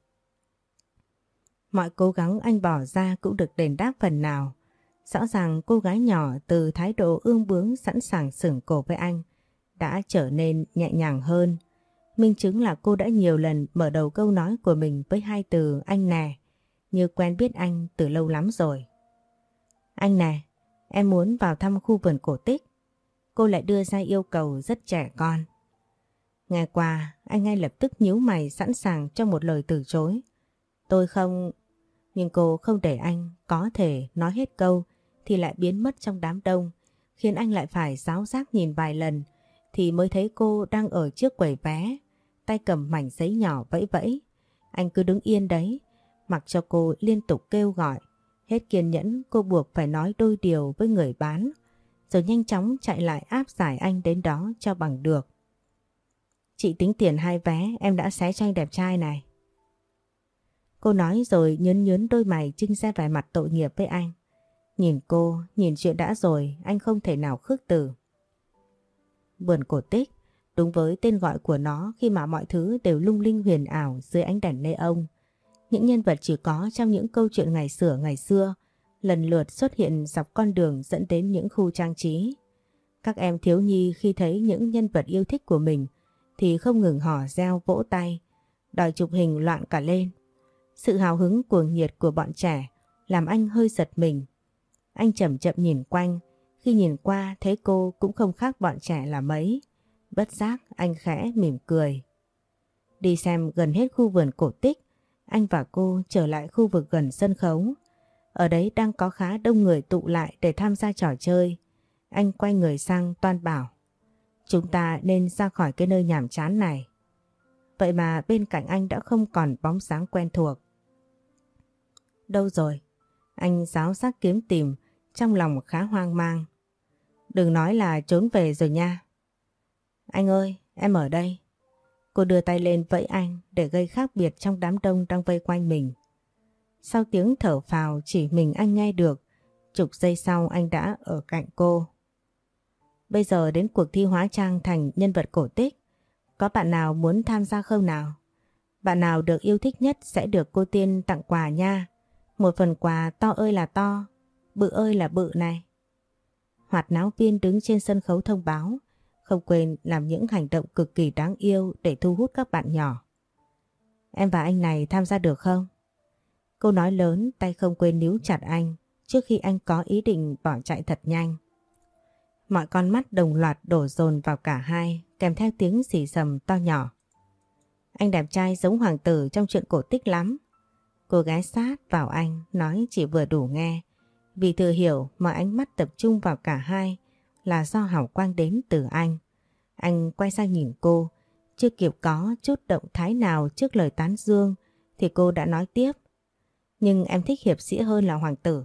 Mọi cố gắng anh bỏ ra cũng được đền đáp phần nào. Rõ ràng cô gái nhỏ từ thái độ ương bướng sẵn sàng sửng cổ với anh đã trở nên nhẹ nhàng hơn. Minh chứng là cô đã nhiều lần mở đầu câu nói của mình với hai từ anh nè, như quen biết anh từ lâu lắm rồi. Anh nè, em muốn vào thăm khu vườn cổ tích. Cô lại đưa ra yêu cầu rất trẻ con. Nghe qua, anh ngay lập tức nhíu mày sẵn sàng cho một lời từ chối. Tôi không... Nhưng cô không để anh có thể nói hết câu thì lại biến mất trong đám đông, khiến anh lại phải giáo giác nhìn vài lần thì mới thấy cô đang ở trước quầy vé, tay cầm mảnh giấy nhỏ vẫy vẫy. Anh cứ đứng yên đấy, mặc cho cô liên tục kêu gọi. Hết kiên nhẫn cô buộc phải nói đôi điều với người bán, rồi nhanh chóng chạy lại áp giải anh đến đó cho bằng được. Chị tính tiền hai vé em đã xé cho anh đẹp trai này. Cô nói rồi nhớn nhớn đôi mày trưng ra vẻ mặt tội nghiệp với anh. Nhìn cô, nhìn chuyện đã rồi, anh không thể nào khước từ. Vườn cổ tích, đúng với tên gọi của nó khi mà mọi thứ đều lung linh huyền ảo dưới ánh đèn nê ông. Những nhân vật chỉ có trong những câu chuyện ngày xưa ngày xưa, lần lượt xuất hiện dọc con đường dẫn đến những khu trang trí. Các em thiếu nhi khi thấy những nhân vật yêu thích của mình thì không ngừng hò reo vỗ tay, đòi chụp hình loạn cả lên. Sự hào hứng cuồng nhiệt của bọn trẻ làm anh hơi giật mình. Anh chậm chậm nhìn quanh, khi nhìn qua thấy cô cũng không khác bọn trẻ là mấy. Bất giác anh khẽ mỉm cười. Đi xem gần hết khu vườn cổ tích, anh và cô trở lại khu vực gần sân khấu. Ở đấy đang có khá đông người tụ lại để tham gia trò chơi. Anh quay người sang toan bảo. Chúng ta nên ra khỏi cái nơi nhàm chán này. Vậy mà bên cạnh anh đã không còn bóng dáng quen thuộc. Đâu rồi? Anh giáo sắc kiếm tìm, trong lòng khá hoang mang. Đừng nói là trốn về rồi nha. Anh ơi, em ở đây. Cô đưa tay lên vẫy anh để gây khác biệt trong đám đông đang vây quanh mình. Sau tiếng thở phào chỉ mình anh nghe được, chục giây sau anh đã ở cạnh cô. Bây giờ đến cuộc thi hóa trang thành nhân vật cổ tích. Có bạn nào muốn tham gia không nào? Bạn nào được yêu thích nhất sẽ được cô Tiên tặng quà nha. Một phần quà to ơi là to, bự ơi là bự này. Hoạt náo viên đứng trên sân khấu thông báo, không quên làm những hành động cực kỳ đáng yêu để thu hút các bạn nhỏ. Em và anh này tham gia được không? Cô nói lớn tay không quên níu chặt anh trước khi anh có ý định bỏ chạy thật nhanh. Mọi con mắt đồng loạt đổ dồn vào cả hai kèm theo tiếng xì sầm to nhỏ. Anh đẹp trai giống hoàng tử trong chuyện cổ tích lắm. Cô gái sát vào anh nói chỉ vừa đủ nghe. Vì thừa hiểu mà ánh mắt tập trung vào cả hai là do hảo quang đến từ anh. Anh quay sang nhìn cô, chưa kịp có chút động thái nào trước lời tán dương thì cô đã nói tiếp. Nhưng em thích hiệp sĩ hơn là hoàng tử.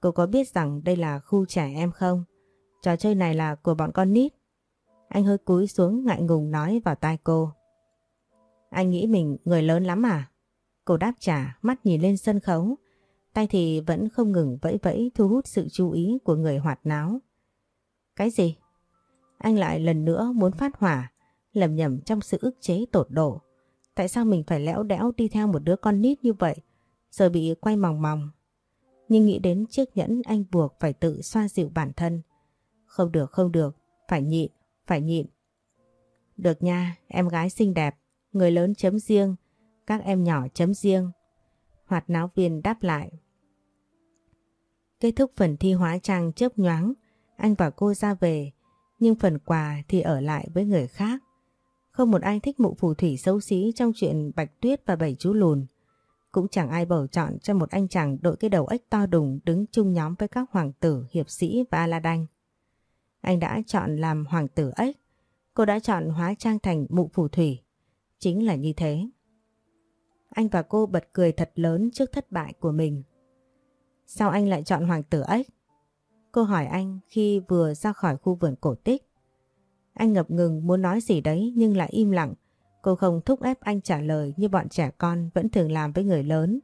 Cô có biết rằng đây là khu trẻ em không? Trò chơi này là của bọn con nít. Anh hơi cúi xuống ngại ngùng nói vào tai cô. Anh nghĩ mình người lớn lắm à? Cô đáp trả, mắt nhìn lên sân khấu. Tay thì vẫn không ngừng vẫy vẫy thu hút sự chú ý của người hoạt náo. Cái gì? Anh lại lần nữa muốn phát hỏa, lầm nhầm trong sự ức chế tột độ. Tại sao mình phải lẽo đẽo đi theo một đứa con nít như vậy, rồi bị quay mòng mòng? Nhưng nghĩ đến chiếc nhẫn anh buộc phải tự xoa dịu bản thân. Không được, không được, phải nhịn, phải nhịn. Được nha, em gái xinh đẹp, người lớn chấm riêng, các em nhỏ chấm riêng. Hoạt náo viên đáp lại. Kết thúc phần thi hóa trang chớp nhoáng, anh và cô ra về, nhưng phần quà thì ở lại với người khác. Không một ai thích mụ phù thủy xấu xí trong chuyện Bạch Tuyết và bảy chú lùn. Cũng chẳng ai bầu chọn cho một anh chàng đội cái đầu ếch to đùng đứng chung nhóm với các hoàng tử, hiệp sĩ và Aladdin. Anh đã chọn làm hoàng tử ếch, cô đã chọn hóa trang thành mụ phù thủy. Chính là như thế. Anh và cô bật cười thật lớn trước thất bại của mình. Sao anh lại chọn hoàng tử ếch? Cô hỏi anh khi vừa ra khỏi khu vườn cổ tích. Anh ngập ngừng muốn nói gì đấy nhưng lại im lặng. Cô không thúc ép anh trả lời như bọn trẻ con vẫn thường làm với người lớn.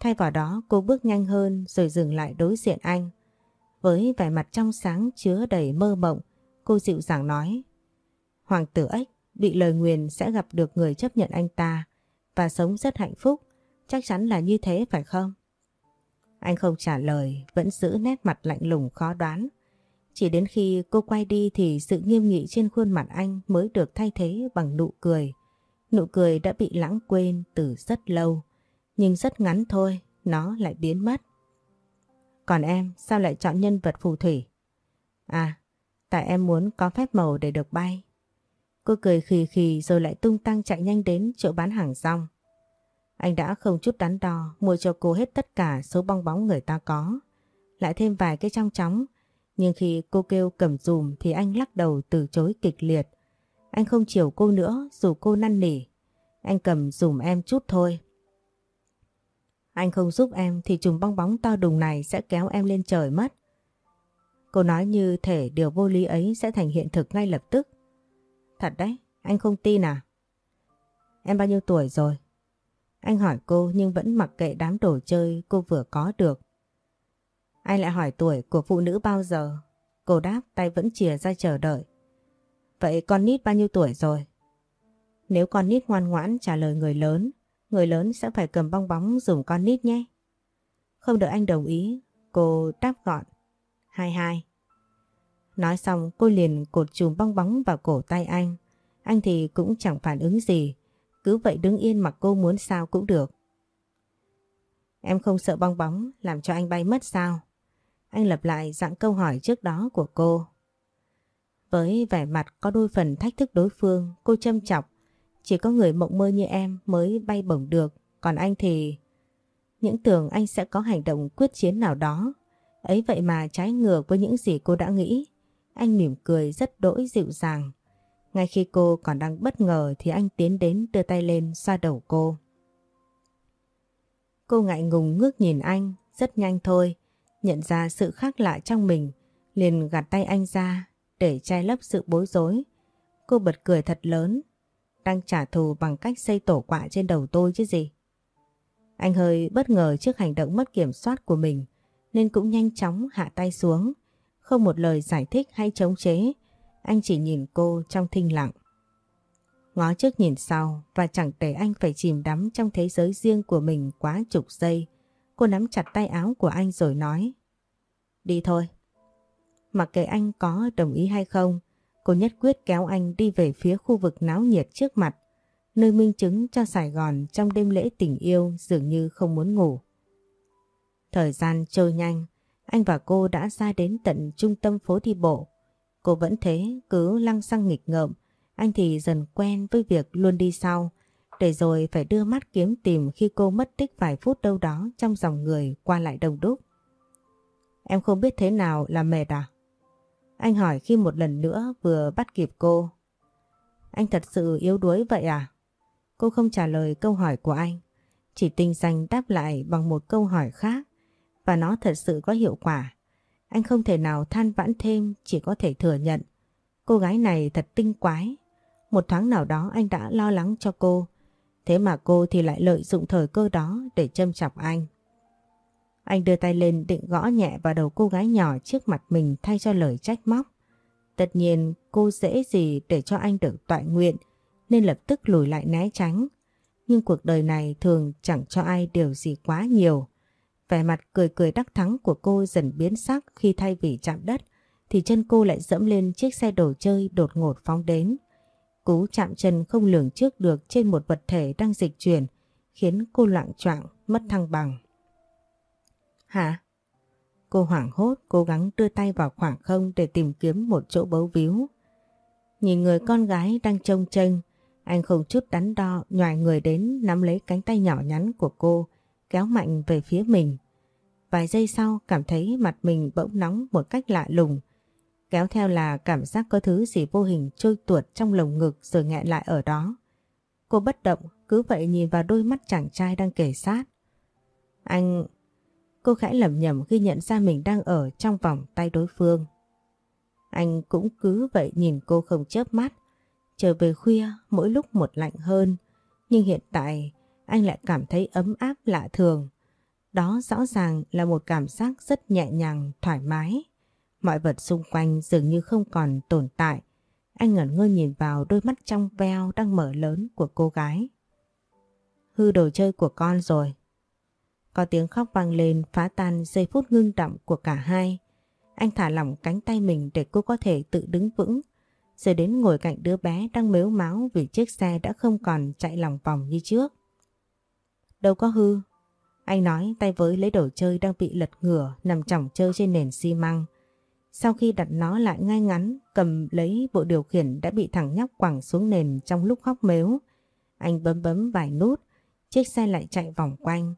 Thay vào đó cô bước nhanh hơn rồi dừng lại đối diện anh. Với vẻ mặt trong sáng chứa đầy mơ mộng, cô dịu dàng nói. Hoàng tử ếch bị lời nguyền sẽ gặp được người chấp nhận anh ta và sống rất hạnh phúc. Chắc chắn là như thế phải không? Anh không trả lời, vẫn giữ nét mặt lạnh lùng khó đoán. Chỉ đến khi cô quay đi thì sự nghiêm nghị trên khuôn mặt anh mới được thay thế bằng nụ cười. Nụ cười đã bị lãng quên từ rất lâu, nhưng rất ngắn thôi, nó lại biến mất. Còn em, sao lại chọn nhân vật phù thủy? À, tại em muốn có phép màu để được bay. Cô cười khì khì rồi lại tung tăng chạy nhanh đến chỗ bán hàng rong. Anh đã không chút đắn đo mua cho cô hết tất cả số bong bóng người ta có. Lại thêm vài cái trong chóng. Nhưng khi cô kêu cầm dùm thì anh lắc đầu từ chối kịch liệt. Anh không chiều cô nữa dù cô năn nỉ. Anh cầm dùm em chút thôi. Anh không giúp em thì chùm bong bóng to đùng này sẽ kéo em lên trời mất. Cô nói như thể điều vô lý ấy sẽ thành hiện thực ngay lập tức. Thật đấy, anh không tin à? Em bao nhiêu tuổi rồi? Anh hỏi cô nhưng vẫn mặc kệ đám đồ chơi cô vừa có được. Anh lại hỏi tuổi của phụ nữ bao giờ? Cô đáp tay vẫn chìa ra chờ đợi. Vậy con nít bao nhiêu tuổi rồi? Nếu con nít ngoan ngoãn trả lời người lớn, người lớn sẽ phải cầm bong bóng dùng con nít nhé. Không đợi anh đồng ý, cô đáp gọn. Hai hai. Nói xong cô liền cột chùm bong bóng vào cổ tay anh. Anh thì cũng chẳng phản ứng gì. Cứ vậy đứng yên mặc cô muốn sao cũng được. Em không sợ bong bóng làm cho anh bay mất sao? Anh lặp lại dạng câu hỏi trước đó của cô. Với vẻ mặt có đôi phần thách thức đối phương, cô châm chọc. Chỉ có người mộng mơ như em mới bay bổng được, còn anh thì... Những tưởng anh sẽ có hành động quyết chiến nào đó. Ấy vậy mà trái ngược với những gì cô đã nghĩ. Anh mỉm cười rất đỗi dịu dàng. Ngay khi cô còn đang bất ngờ thì anh tiến đến đưa tay lên xoa đầu cô. Cô ngại ngùng ngước nhìn anh, rất nhanh thôi, nhận ra sự khác lạ trong mình, liền gạt tay anh ra để che lấp sự bối rối. Cô bật cười thật lớn, đang trả thù bằng cách xây tổ quạ trên đầu tôi chứ gì. Anh hơi bất ngờ trước hành động mất kiểm soát của mình nên cũng nhanh chóng hạ tay xuống. Không một lời giải thích hay chống chế, anh chỉ nhìn cô trong thinh lặng. Ngó trước nhìn sau và chẳng để anh phải chìm đắm trong thế giới riêng của mình quá chục giây. Cô nắm chặt tay áo của anh rồi nói. Đi thôi. Mặc kệ anh có đồng ý hay không, cô nhất quyết kéo anh đi về phía khu vực náo nhiệt trước mặt, nơi minh chứng cho Sài Gòn trong đêm lễ tình yêu dường như không muốn ngủ. Thời gian trôi nhanh, anh và cô đã ra đến tận trung tâm phố đi bộ. Cô vẫn thế, cứ lăng xăng nghịch ngợm, anh thì dần quen với việc luôn đi sau, để rồi phải đưa mắt kiếm tìm khi cô mất tích vài phút đâu đó trong dòng người qua lại đông đúc. Em không biết thế nào là mệt à? Anh hỏi khi một lần nữa vừa bắt kịp cô. Anh thật sự yếu đuối vậy à? Cô không trả lời câu hỏi của anh, chỉ tinh danh đáp lại bằng một câu hỏi khác và nó thật sự có hiệu quả. Anh không thể nào than vãn thêm, chỉ có thể thừa nhận. Cô gái này thật tinh quái. Một tháng nào đó anh đã lo lắng cho cô, thế mà cô thì lại lợi dụng thời cơ đó để châm chọc anh. Anh đưa tay lên định gõ nhẹ vào đầu cô gái nhỏ trước mặt mình thay cho lời trách móc. Tất nhiên cô dễ gì để cho anh được tọa nguyện nên lập tức lùi lại né tránh. Nhưng cuộc đời này thường chẳng cho ai điều gì quá nhiều. Vẻ mặt cười cười đắc thắng của cô dần biến sắc khi thay vì chạm đất thì chân cô lại dẫm lên chiếc xe đồ chơi đột ngột phóng đến. Cú chạm chân không lường trước được trên một vật thể đang dịch chuyển khiến cô loạn choạng mất thăng bằng. Hả? Cô hoảng hốt cố gắng đưa tay vào khoảng không để tìm kiếm một chỗ bấu víu. Nhìn người con gái đang trông tranh, anh không chút đắn đo nhòi người đến nắm lấy cánh tay nhỏ nhắn của cô, kéo mạnh về phía mình. Vài giây sau cảm thấy mặt mình bỗng nóng một cách lạ lùng, kéo theo là cảm giác có thứ gì vô hình trôi tuột trong lồng ngực rồi nghẹn lại ở đó. Cô bất động, cứ vậy nhìn vào đôi mắt chàng trai đang kề sát. Anh... Cô khẽ lầm nhầm khi nhận ra mình đang ở trong vòng tay đối phương. Anh cũng cứ vậy nhìn cô không chớp mắt. Trở về khuya mỗi lúc một lạnh hơn. Nhưng hiện tại anh lại cảm thấy ấm áp lạ thường. Đó rõ ràng là một cảm giác rất nhẹ nhàng, thoải mái. Mọi vật xung quanh dường như không còn tồn tại. Anh ngẩn ngơ nhìn vào đôi mắt trong veo đang mở lớn của cô gái. Hư đồ chơi của con rồi. Có tiếng khóc vang lên phá tan giây phút ngưng đọng của cả hai. Anh thả lỏng cánh tay mình để cô có thể tự đứng vững. Rồi đến ngồi cạnh đứa bé đang mếu máu vì chiếc xe đã không còn chạy lòng vòng như trước. Đâu có hư. Anh nói tay với lấy đồ chơi đang bị lật ngửa nằm chỏng chơi trên nền xi măng. Sau khi đặt nó lại ngay ngắn, cầm lấy bộ điều khiển đã bị thằng nhóc quẳng xuống nền trong lúc khóc mếu. Anh bấm bấm vài nút, chiếc xe lại chạy vòng quanh.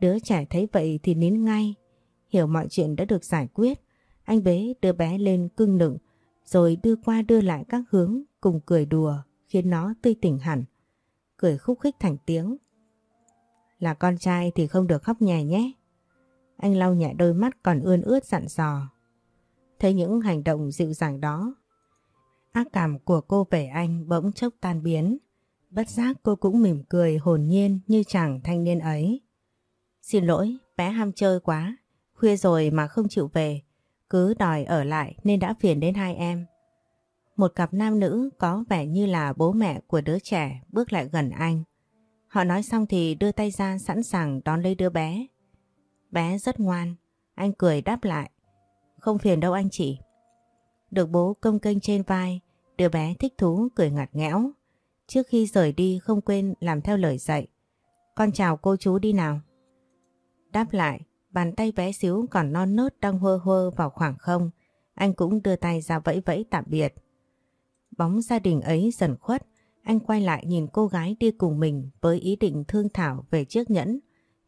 Đứa trẻ thấy vậy thì nín ngay, hiểu mọi chuyện đã được giải quyết. Anh bế đưa bé lên cưng nựng, rồi đưa qua đưa lại các hướng cùng cười đùa khiến nó tươi tỉnh hẳn. Cười khúc khích thành tiếng. Là con trai thì không được khóc nhè nhé. Anh lau nhẹ đôi mắt còn ươn ướt dặn dò. Thấy những hành động dịu dàng đó, ác cảm của cô về anh bỗng chốc tan biến. Bất giác cô cũng mỉm cười hồn nhiên như chàng thanh niên ấy. Xin lỗi, bé ham chơi quá, khuya rồi mà không chịu về, cứ đòi ở lại nên đã phiền đến hai em. Một cặp nam nữ có vẻ như là bố mẹ của đứa trẻ bước lại gần anh. Họ nói xong thì đưa tay ra sẵn sàng đón lấy đứa bé. Bé rất ngoan, anh cười đáp lại. Không phiền đâu anh chị. Được bố công kênh trên vai, đứa bé thích thú cười ngặt nghẽo. Trước khi rời đi không quên làm theo lời dạy. Con chào cô chú đi nào. Đáp lại, bàn tay bé xíu còn non nớt đang hơ hơ vào khoảng không. Anh cũng đưa tay ra vẫy vẫy tạm biệt. Bóng gia đình ấy dần khuất, anh quay lại nhìn cô gái đi cùng mình với ý định thương thảo về chiếc nhẫn,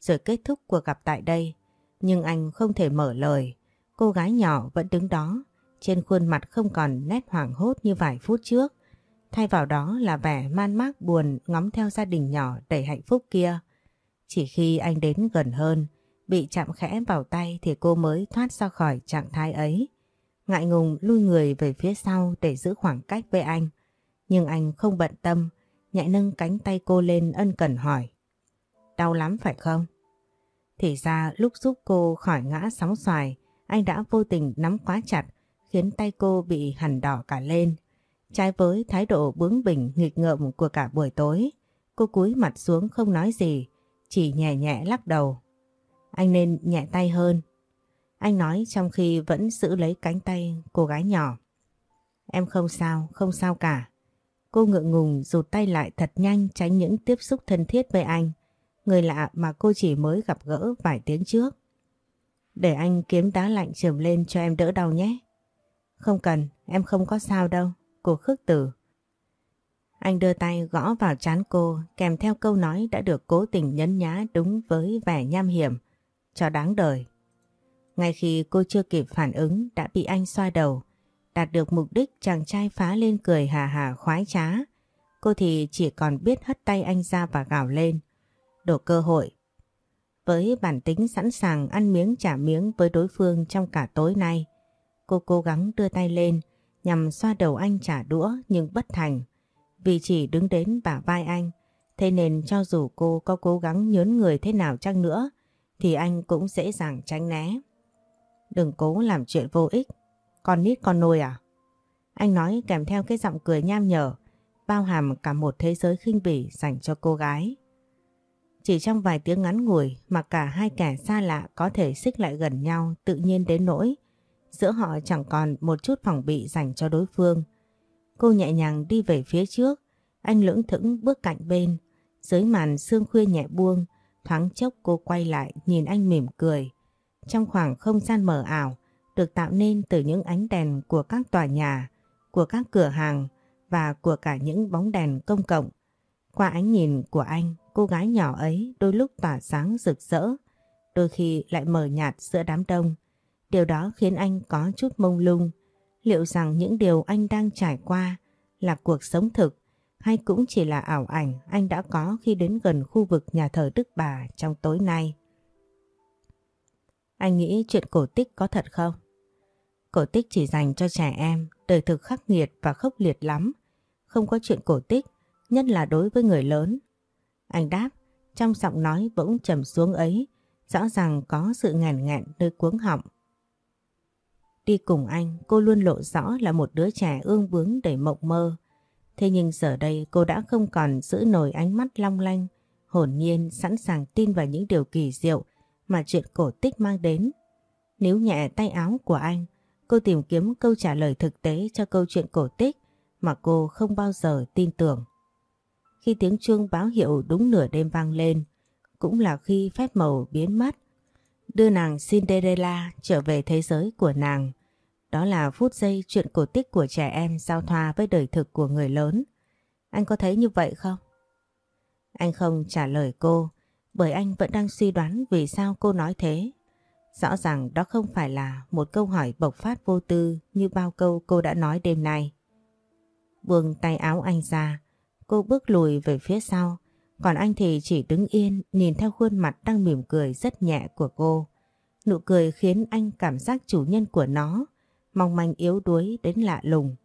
rồi kết thúc cuộc gặp tại đây. Nhưng anh không thể mở lời, cô gái nhỏ vẫn đứng đó, trên khuôn mặt không còn nét hoảng hốt như vài phút trước. Thay vào đó là vẻ man mác buồn ngóng theo gia đình nhỏ đầy hạnh phúc kia. Chỉ khi anh đến gần hơn, bị chạm khẽ vào tay thì cô mới thoát ra khỏi trạng thái ấy. Ngại ngùng lui người về phía sau để giữ khoảng cách với anh. Nhưng anh không bận tâm, nhẹ nâng cánh tay cô lên ân cần hỏi. đau lắm phải không? Thì ra lúc giúp cô khỏi ngã sóng xoài, anh đã vô tình nắm quá chặt, khiến tay cô bị hằn đỏ cả lên. Trái với thái độ bướng bỉnh nghịch ngợm của cả buổi tối, cô cúi mặt xuống không nói gì, chỉ nhẹ nhẹ lắc đầu. Anh nên nhẹ tay hơn. Anh nói trong khi vẫn giữ lấy cánh tay cô gái nhỏ. Em không sao, không sao cả. Cô ngượng ngùng rụt tay lại thật nhanh tránh những tiếp xúc thân thiết với anh. Người lạ mà cô chỉ mới gặp gỡ vài tiếng trước. Để anh kiếm đá lạnh trườm lên cho em đỡ đau nhé. Không cần, em không có sao đâu. Cô khước từ. Anh đưa tay gõ vào trán cô kèm theo câu nói đã được cố tình nhấn nhá đúng với vẻ nham hiểm. Cho đáng đời. Ngay khi cô chưa kịp phản ứng đã bị anh xoa đầu. Đạt được mục đích chàng trai phá lên cười hà hà khoái trá. Cô thì chỉ còn biết hất tay anh ra và gào lên. Đổ cơ hội. Với bản tính sẵn sàng ăn miếng trả miếng với đối phương trong cả tối nay, cô cố gắng đưa tay lên nhằm xoa đầu anh trả đũa nhưng bất thành. Vì chỉ đứng đến bả vai anh, thế nên cho dù cô có cố gắng nhớn người thế nào chăng nữa, thì anh cũng dễ dàng tránh né. Đừng cố làm chuyện vô ích, con nít con nôi à? Anh nói kèm theo cái giọng cười nham nhở, bao hàm cả một thế giới khinh bỉ dành cho cô gái. Chỉ trong vài tiếng ngắn ngủi mà cả hai kẻ xa lạ có thể xích lại gần nhau tự nhiên đến nỗi giữa họ chẳng còn một chút phòng bị dành cho đối phương. Cô nhẹ nhàng đi về phía trước, anh lưỡng thững bước cạnh bên, dưới màn sương khuya nhẹ buông, thoáng chốc cô quay lại nhìn anh mỉm cười. Trong khoảng không gian mờ ảo, được tạo nên từ những ánh đèn của các tòa nhà, của các cửa hàng và của cả những bóng đèn công cộng. Qua ánh nhìn của anh, cô gái nhỏ ấy đôi lúc tỏa sáng rực rỡ, đôi khi lại mờ nhạt giữa đám đông. Điều đó khiến anh có chút mông lung. Liệu rằng những điều anh đang trải qua là cuộc sống thực hay cũng chỉ là ảo ảnh anh đã có khi đến gần khu vực nhà thờ Đức Bà trong tối nay? Anh nghĩ chuyện cổ tích có thật không? Cổ tích chỉ dành cho trẻ em, đời thực khắc nghiệt và khốc liệt lắm. Không có chuyện cổ tích, nhất là đối với người lớn. Anh đáp, trong giọng nói bỗng trầm xuống ấy, rõ ràng có sự ngàn ngạn nơi cuống họng. Đi cùng anh, cô luôn lộ rõ là một đứa trẻ ương bướng đầy mộng mơ. Thế nhưng giờ đây cô đã không còn giữ nổi ánh mắt long lanh, hồn nhiên sẵn sàng tin vào những điều kỳ diệu mà chuyện cổ tích mang đến. Nếu nhẹ tay áo của anh, cô tìm kiếm câu trả lời thực tế cho câu chuyện cổ tích mà cô không bao giờ tin tưởng. Khi tiếng chuông báo hiệu đúng nửa đêm vang lên, cũng là khi phép màu biến mất, đưa nàng Cinderella trở về thế giới của nàng. Đó là phút giây chuyện cổ tích của trẻ em giao thoa với đời thực của người lớn. Anh có thấy như vậy không? Anh không trả lời cô, bởi anh vẫn đang suy đoán vì sao cô nói thế. Rõ ràng đó không phải là một câu hỏi bộc phát vô tư như bao câu cô đã nói đêm nay. Buông tay áo anh ra, cô bước lùi về phía sau, còn anh thì chỉ đứng yên nhìn theo khuôn mặt đang mỉm cười rất nhẹ của cô. Nụ cười khiến anh cảm giác chủ nhân của nó, mong manh yếu đuối đến lạ lùng.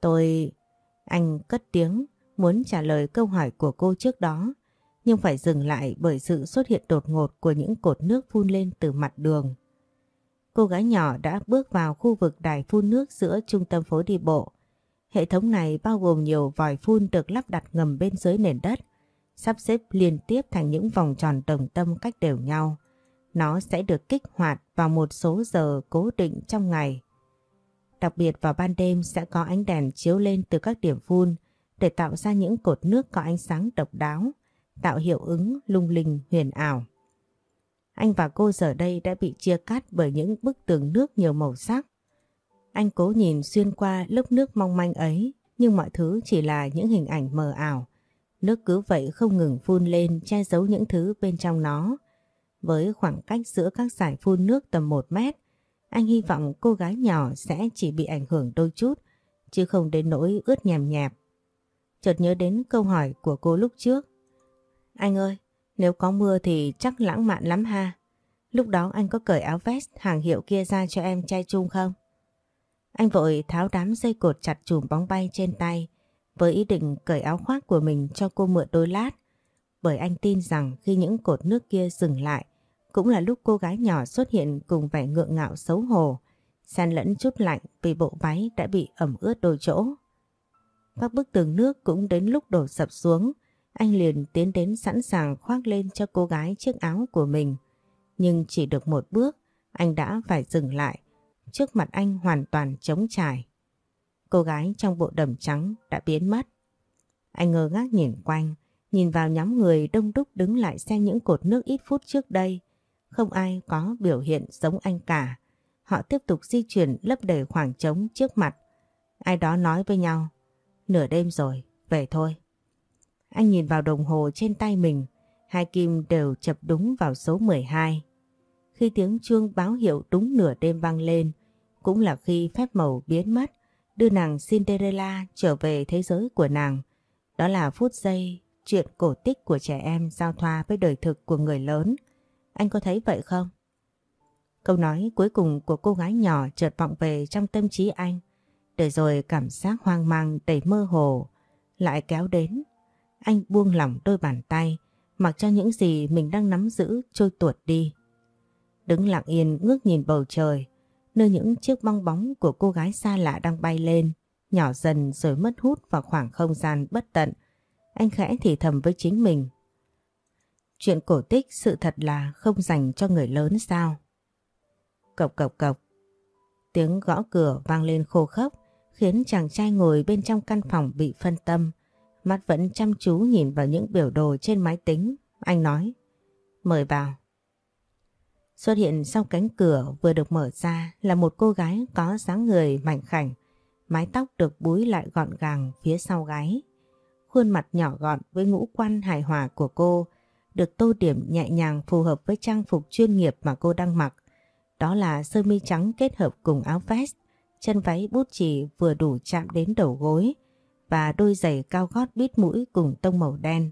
Tôi... Anh cất tiếng, muốn trả lời câu hỏi của cô trước đó, nhưng phải dừng lại bởi sự xuất hiện đột ngột của những cột nước phun lên từ mặt đường. Cô gái nhỏ đã bước vào khu vực đài phun nước giữa trung tâm phố đi bộ. Hệ thống này bao gồm nhiều vòi phun được lắp đặt ngầm bên dưới nền đất, sắp xếp liên tiếp thành những vòng tròn đồng tâm cách đều nhau. Nó sẽ được kích hoạt vào một số giờ cố định trong ngày. Đặc biệt vào ban đêm sẽ có ánh đèn chiếu lên từ các điểm phun để tạo ra những cột nước có ánh sáng độc đáo tạo hiệu ứng lung linh huyền ảo. Anh và cô giờ đây đã bị chia cắt bởi những bức tường nước nhiều màu sắc. Anh cố nhìn xuyên qua lớp nước mong manh ấy, nhưng mọi thứ chỉ là những hình ảnh mờ ảo. Nước cứ vậy không ngừng phun lên che giấu những thứ bên trong nó. Với khoảng cách giữa các giải phun nước tầm 1 mét, anh hy vọng cô gái nhỏ sẽ chỉ bị ảnh hưởng đôi chút, chứ không đến nỗi ướt nhèm nhẹp. Chợt nhớ đến câu hỏi của cô lúc trước, anh ơi, nếu có mưa thì chắc lãng mạn lắm ha. Lúc đó anh có cởi áo vest hàng hiệu kia ra cho em trai chung không? Anh vội tháo đám dây cột chặt chùm bóng bay trên tay với ý định cởi áo khoác của mình cho cô mượn đôi lát. bởi anh tin rằng khi những cột nước kia dừng lại cũng là lúc cô gái nhỏ xuất hiện cùng vẻ ngượng ngạo xấu hổ, xen lẫn chút lạnh vì bộ váy đã bị ẩm ướt đôi chỗ. Các bức tường nước cũng đến lúc đổ sập xuống, anh liền tiến đến sẵn sàng khoác lên cho cô gái chiếc áo của mình. Nhưng chỉ được một bước, anh đã phải dừng lại. Trước mặt anh hoàn toàn trống trải. Cô gái trong bộ đầm trắng đã biến mất. Anh ngơ ngác nhìn quanh, nhìn vào nhóm người đông đúc đứng lại xem những cột nước ít phút trước đây. Không ai có biểu hiện giống anh cả. Họ tiếp tục di chuyển lấp đầy khoảng trống trước mặt. Ai đó nói với nhau, nửa đêm rồi, về thôi. Anh nhìn vào đồng hồ trên tay mình, hai kim đều chập đúng vào số 12. Khi tiếng chuông báo hiệu đúng nửa đêm vang lên, cũng là khi phép màu biến mất, đưa nàng Cinderella trở về thế giới của nàng. Đó là phút giây chuyện cổ tích của trẻ em giao thoa với đời thực của người lớn. Anh có thấy vậy không? Câu nói cuối cùng của cô gái nhỏ chợt vọng về trong tâm trí anh, để rồi cảm giác hoang mang đầy mơ hồ lại kéo đến. Anh buông lỏng đôi bàn tay, mặc cho những gì mình đang nắm giữ trôi tuột đi. Đứng lặng yên ngước nhìn bầu trời, nơi những chiếc bong bóng của cô gái xa lạ đang bay lên, nhỏ dần rồi mất hút vào khoảng không gian bất tận. Anh khẽ thì thầm với chính mình. Chuyện cổ tích sự thật là không dành cho người lớn sao? Cộc cộc cộc. Tiếng gõ cửa vang lên khô khốc, khiến chàng trai ngồi bên trong căn phòng bị phân tâm. Mắt vẫn chăm chú nhìn vào những biểu đồ trên máy tính. Anh nói, mời vào. Xuất hiện sau cánh cửa vừa được mở ra là một cô gái có dáng người mảnh khảnh, mái tóc được búi lại gọn gàng phía sau gáy. Khuôn mặt nhỏ gọn với ngũ quan hài hòa của cô được tô điểm nhẹ nhàng phù hợp với trang phục chuyên nghiệp mà cô đang mặc. Đó là sơ mi trắng kết hợp cùng áo vest, chân váy bút chì vừa đủ chạm đến đầu gối và đôi giày cao gót bít mũi cùng tông màu đen.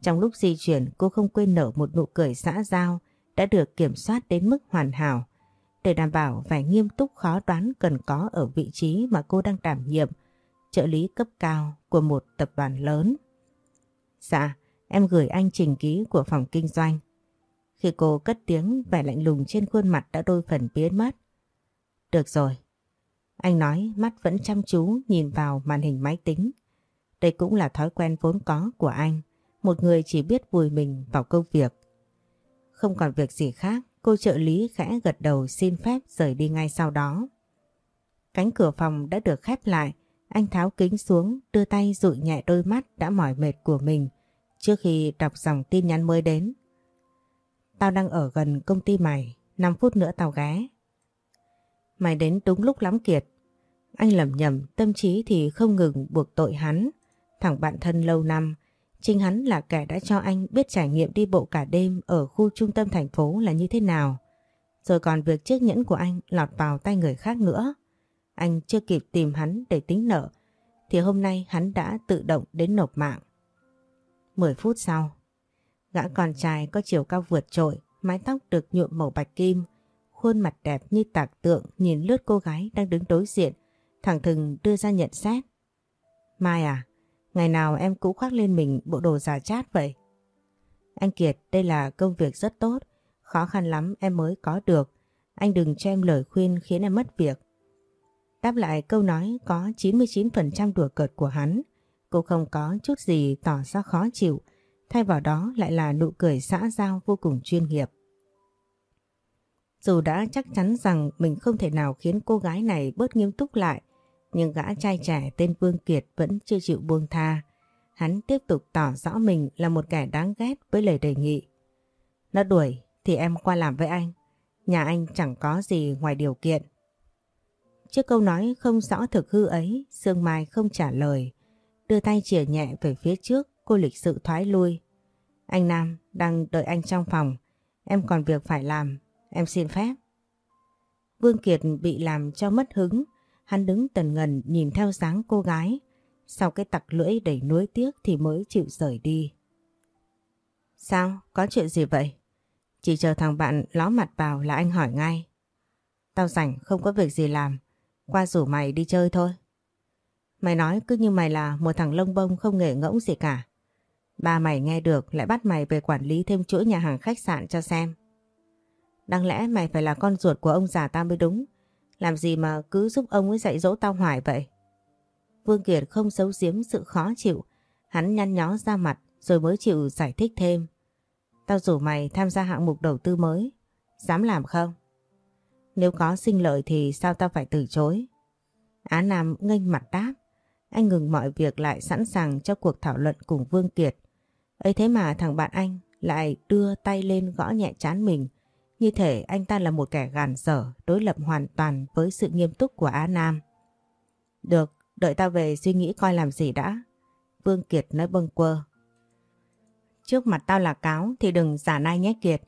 Trong lúc di chuyển cô không quên nở một nụ cười xã giao đã được kiểm soát đến mức hoàn hảo để đảm bảo vẻ nghiêm túc khó đoán cần có ở vị trí mà cô đang đảm nhiệm trợ lý cấp cao của một tập đoàn lớn. Dạ, em gửi anh trình ký của phòng kinh doanh. Khi cô cất tiếng vẻ lạnh lùng trên khuôn mặt đã đôi phần biến mất. Được rồi. Anh nói mắt vẫn chăm chú nhìn vào màn hình máy tính. Đây cũng là thói quen vốn có của anh. Một người chỉ biết vùi mình vào công việc. Không còn việc gì khác, cô trợ lý khẽ gật đầu xin phép rời đi ngay sau đó. Cánh cửa phòng đã được khép lại, anh tháo kính xuống, đưa tay dụi nhẹ đôi mắt đã mỏi mệt của mình trước khi đọc dòng tin nhắn mới đến. Tao đang ở gần công ty mày, 5 phút nữa tao ghé. Mày đến đúng lúc lắm Kiệt. Anh lầm nhầm, tâm trí thì không ngừng buộc tội hắn. Thằng bạn thân lâu năm, chính hắn là kẻ đã cho anh biết trải nghiệm đi bộ cả đêm ở khu trung tâm thành phố là như thế nào. Rồi còn việc chiếc nhẫn của anh lọt vào tay người khác nữa. Anh chưa kịp tìm hắn để tính nợ, thì hôm nay hắn đã tự động đến nộp mạng. 10 phút sau, gã con trai có chiều cao vượt trội, mái tóc được nhuộm màu bạch kim, khuôn mặt đẹp như tạc tượng nhìn lướt cô gái đang đứng đối diện, thẳng thừng đưa ra nhận xét. Mai à, ngày nào em cũng khoác lên mình bộ đồ giả chát vậy? Anh Kiệt, đây là công việc rất tốt, khó khăn lắm em mới có được. Anh đừng cho em lời khuyên khiến em mất việc. Đáp lại câu nói có 99% đùa cợt của hắn, cô không có chút gì tỏ ra khó chịu, thay vào đó lại là nụ cười xã giao vô cùng chuyên nghiệp. Dù đã chắc chắn rằng mình không thể nào khiến cô gái này bớt nghiêm túc lại, nhưng gã trai trẻ tên Vương Kiệt vẫn chưa chịu buông tha. Hắn tiếp tục tỏ rõ mình là một kẻ đáng ghét với lời đề nghị. Nó đuổi thì em qua làm với anh. Nhà anh chẳng có gì ngoài điều kiện. Trước câu nói không rõ thực hư ấy, Sương Mai không trả lời. Đưa tay chìa nhẹ về phía trước, cô lịch sự thoái lui. Anh Nam đang đợi anh trong phòng. Em còn việc phải làm, em xin phép. Vương Kiệt bị làm cho mất hứng, hắn đứng tần ngần nhìn theo dáng cô gái. Sau cái tặc lưỡi đầy nuối tiếc thì mới chịu rời đi. Sao? Có chuyện gì vậy? Chỉ chờ thằng bạn ló mặt vào là anh hỏi ngay. Tao rảnh không có việc gì làm. Qua rủ mày đi chơi thôi. Mày nói cứ như mày là một thằng lông bông không nghề ngỗng gì cả. Ba mày nghe được lại bắt mày về quản lý thêm chuỗi nhà hàng khách sạn cho xem. Đáng lẽ mày phải là con ruột của ông già ta mới đúng. Làm gì mà cứ giúp ông ấy dạy dỗ tao hoài vậy? Vương Kiệt không giấu giếm sự khó chịu. Hắn nhăn nhó ra mặt, rồi mới chịu giải thích thêm. Tao rủ mày tham gia hạng mục đầu tư mới. Dám làm không? Nếu có sinh lợi thì sao tao phải từ chối? Á Nam nghênh mặt đáp. Anh ngừng mọi việc lại sẵn sàng cho cuộc thảo luận cùng Vương Kiệt. ấy thế mà thằng bạn anh lại đưa tay lên gõ nhẹ chán mình. Như thể anh ta là một kẻ gàn dở đối lập hoàn toàn với sự nghiêm túc của Á Nam. Được, đợi tao về suy nghĩ coi làm gì đã. Vương Kiệt nói bâng quơ. Trước mặt tao là cáo thì đừng giả nai nhé Kiệt.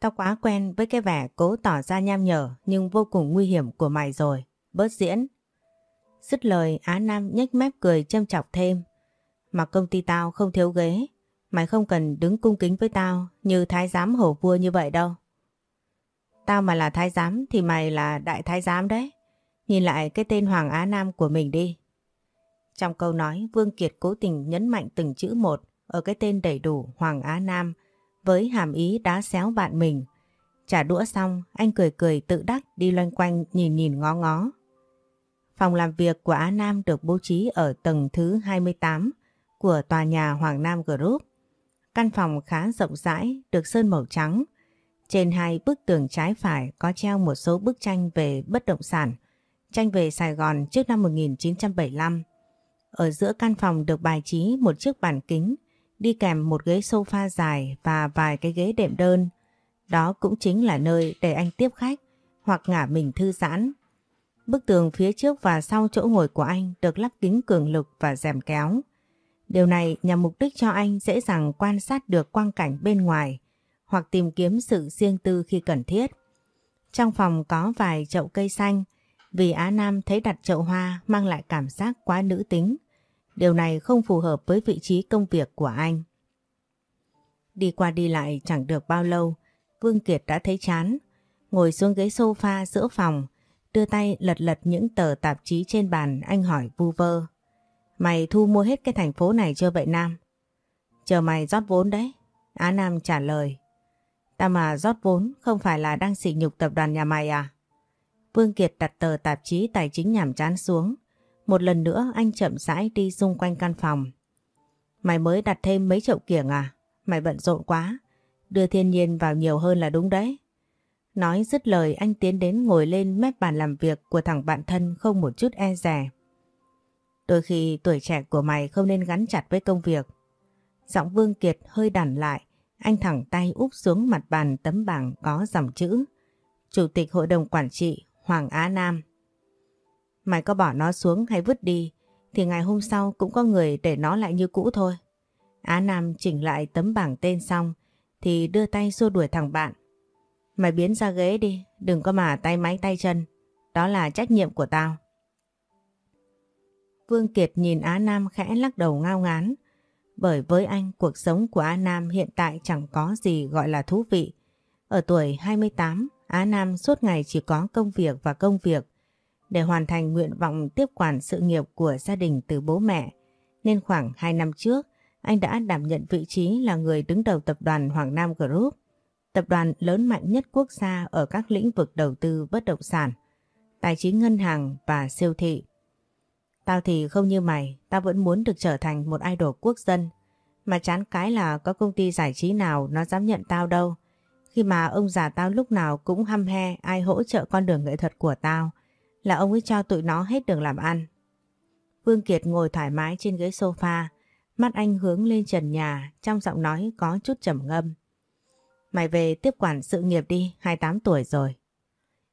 Tao quá quen với cái vẻ cố tỏ ra nham nhở nhưng vô cùng nguy hiểm của mày rồi. Bớt diễn. Dứt lời Á Nam nhếch mép cười châm chọc thêm. Mà công ty tao không thiếu ghế. Mày không cần đứng cung kính với tao như thái giám hổ vua như vậy đâu. Tao mà là thái giám thì mày là đại thái giám đấy. Nhìn lại cái tên Hoàng Á Nam của mình đi. Trong câu nói Vương Kiệt cố tình nhấn mạnh từng chữ một ở cái tên đầy đủ Hoàng Á Nam với hàm ý đá xéo bạn mình. Trả đũa xong, anh cười cười tự đắc đi loanh quanh nhìn nhìn ngó ngó. Phòng làm việc của Á Nam được bố trí ở tầng thứ 28 của tòa nhà Hoàng Nam Group. Căn phòng khá rộng rãi, được sơn màu trắng. Trên hai bức tường trái phải có treo một số bức tranh về bất động sản, tranh về Sài Gòn trước năm 1975. Ở giữa căn phòng được bài trí một chiếc bàn kính đi kèm một ghế sofa dài và vài cái ghế đệm đơn. Đó cũng chính là nơi để anh tiếp khách hoặc ngả mình thư giãn. Bức tường phía trước và sau chỗ ngồi của anh được lắp kính cường lực và rèm kéo. Điều này nhằm mục đích cho anh dễ dàng quan sát được quang cảnh bên ngoài hoặc tìm kiếm sự riêng tư khi cần thiết. Trong phòng có vài chậu cây xanh vì Á Nam thấy đặt chậu hoa mang lại cảm giác quá nữ tính. Điều này không phù hợp với vị trí công việc của anh. Đi qua đi lại chẳng được bao lâu, Vương Kiệt đã thấy chán. Ngồi xuống ghế sofa giữa phòng, đưa tay lật lật những tờ tạp chí trên bàn anh hỏi vu vơ. Mày thu mua hết cái thành phố này chưa vậy Nam? Chờ mày rót vốn đấy. Á Nam trả lời. Ta mà rót vốn không phải là đang sỉ nhục tập đoàn nhà mày à? Vương Kiệt đặt tờ tạp chí tài chính nhảm chán xuống. Một lần nữa anh chậm rãi đi xung quanh căn phòng. Mày mới đặt thêm mấy chậu kiểng à? Mày bận rộn quá. Đưa thiên nhiên vào nhiều hơn là đúng đấy. Nói dứt lời anh tiến đến ngồi lên mép bàn làm việc của thằng bạn thân không một chút e rè. Đôi khi tuổi trẻ của mày không nên gắn chặt với công việc. Giọng Vương Kiệt hơi đẳn lại, anh thẳng tay úp xuống mặt bàn tấm bảng có dòng chữ Chủ tịch Hội đồng Quản trị Hoàng Á Nam. Mày có bỏ nó xuống hay vứt đi thì ngày hôm sau cũng có người để nó lại như cũ thôi. Á Nam chỉnh lại tấm bảng tên xong thì đưa tay xua đuổi thằng bạn. Mày biến ra ghế đi, đừng có mà tay máy tay chân. Đó là trách nhiệm của tao. Vương Kiệt nhìn Á Nam khẽ lắc đầu ngao ngán. Bởi với anh cuộc sống của Á Nam hiện tại chẳng có gì gọi là thú vị. Ở tuổi 28, Á Nam suốt ngày chỉ có công việc và công việc. Để hoàn thành nguyện vọng tiếp quản sự nghiệp của gia đình từ bố mẹ, nên khoảng 2 năm trước, anh đã đảm nhận vị trí là người đứng đầu tập đoàn Hoàng Nam Group, tập đoàn lớn mạnh nhất quốc gia ở các lĩnh vực đầu tư bất động sản, tài chính ngân hàng và siêu thị. Tao thì không như mày, tao vẫn muốn được trở thành một idol quốc dân, mà chán cái là có công ty giải trí nào nó dám nhận tao đâu. Khi mà ông già tao lúc nào cũng hăm he ai hỗ trợ con đường nghệ thuật của tao là ông ấy cho tụi nó hết đường làm ăn. Vương Kiệt ngồi thoải mái trên ghế sofa, mắt anh hướng lên trần nhà trong giọng nói có chút trầm ngâm. Mày về tiếp quản sự nghiệp đi, 28 tuổi rồi.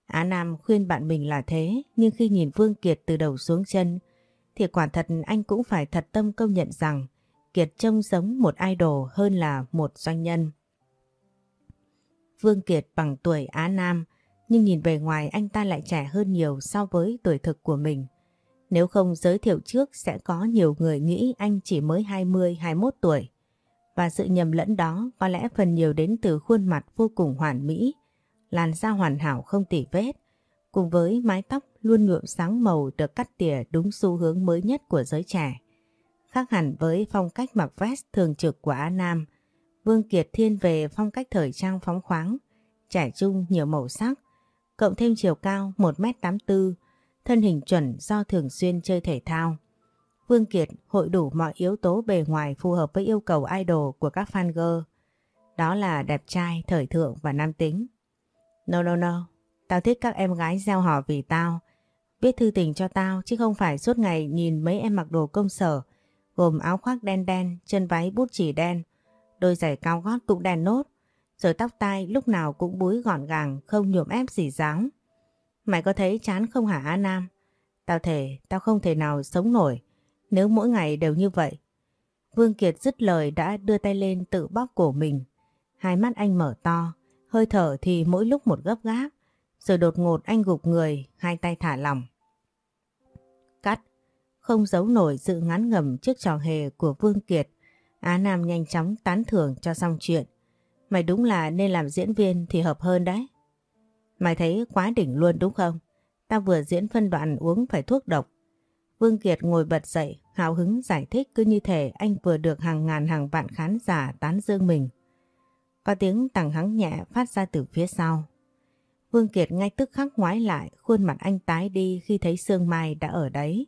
Á Nam khuyên bạn mình là thế, nhưng khi nhìn Vương Kiệt từ đầu xuống chân, thì quả thật anh cũng phải thật tâm công nhận rằng Kiệt trông giống một idol hơn là một doanh nhân. Vương Kiệt bằng tuổi Á Nam, nhưng nhìn bề ngoài anh ta lại trẻ hơn nhiều so với tuổi thực của mình. Nếu không giới thiệu trước sẽ có nhiều người nghĩ anh chỉ mới 20-21 tuổi. Và sự nhầm lẫn đó có lẽ phần nhiều đến từ khuôn mặt vô cùng hoàn mỹ, làn da hoàn hảo không tỉ vết, cùng với mái tóc luôn nhuộm sáng màu được cắt tỉa đúng xu hướng mới nhất của giới trẻ. Khác hẳn với phong cách mặc vest thường trực của Á Nam, Vương Kiệt thiên về phong cách thời trang phóng khoáng, trẻ trung nhiều màu sắc, cộng thêm chiều cao 1m84, thân hình chuẩn do thường xuyên chơi thể thao. Vương Kiệt hội đủ mọi yếu tố bề ngoài phù hợp với yêu cầu idol của các fan girl. Đó là đẹp trai, thời thượng và nam tính. No no no, tao thích các em gái gieo họ vì tao. Viết thư tình cho tao chứ không phải suốt ngày nhìn mấy em mặc đồ công sở gồm áo khoác đen đen, chân váy bút chỉ đen, đôi giày cao gót cũng đen nốt, rồi tóc tai lúc nào cũng búi gọn gàng, không nhuộm ép gì dáng Mày có thấy chán không hả Á Nam? Tao thể, tao không thể nào sống nổi nếu mỗi ngày đều như vậy. Vương Kiệt dứt lời đã đưa tay lên tự bóp cổ mình. Hai mắt anh mở to, hơi thở thì mỗi lúc một gấp gáp, rồi đột ngột anh gục người, hai tay thả lỏng. Cắt, không giấu nổi sự ngán ngầm trước trò hề của Vương Kiệt. Á Nam nhanh chóng tán thưởng cho xong chuyện. Mày đúng là nên làm diễn viên thì hợp hơn đấy. Mày thấy quá đỉnh luôn đúng không? Tao vừa diễn phân đoạn uống phải thuốc độc. Vương Kiệt ngồi bật dậy, hào hứng giải thích cứ như thể anh vừa được hàng ngàn hàng vạn khán giả tán dương mình. Có tiếng tằng hắng nhẹ phát ra từ phía sau. Vương Kiệt ngay tức khắc ngoái lại, khuôn mặt anh tái đi khi thấy Sương Mai đã ở đấy.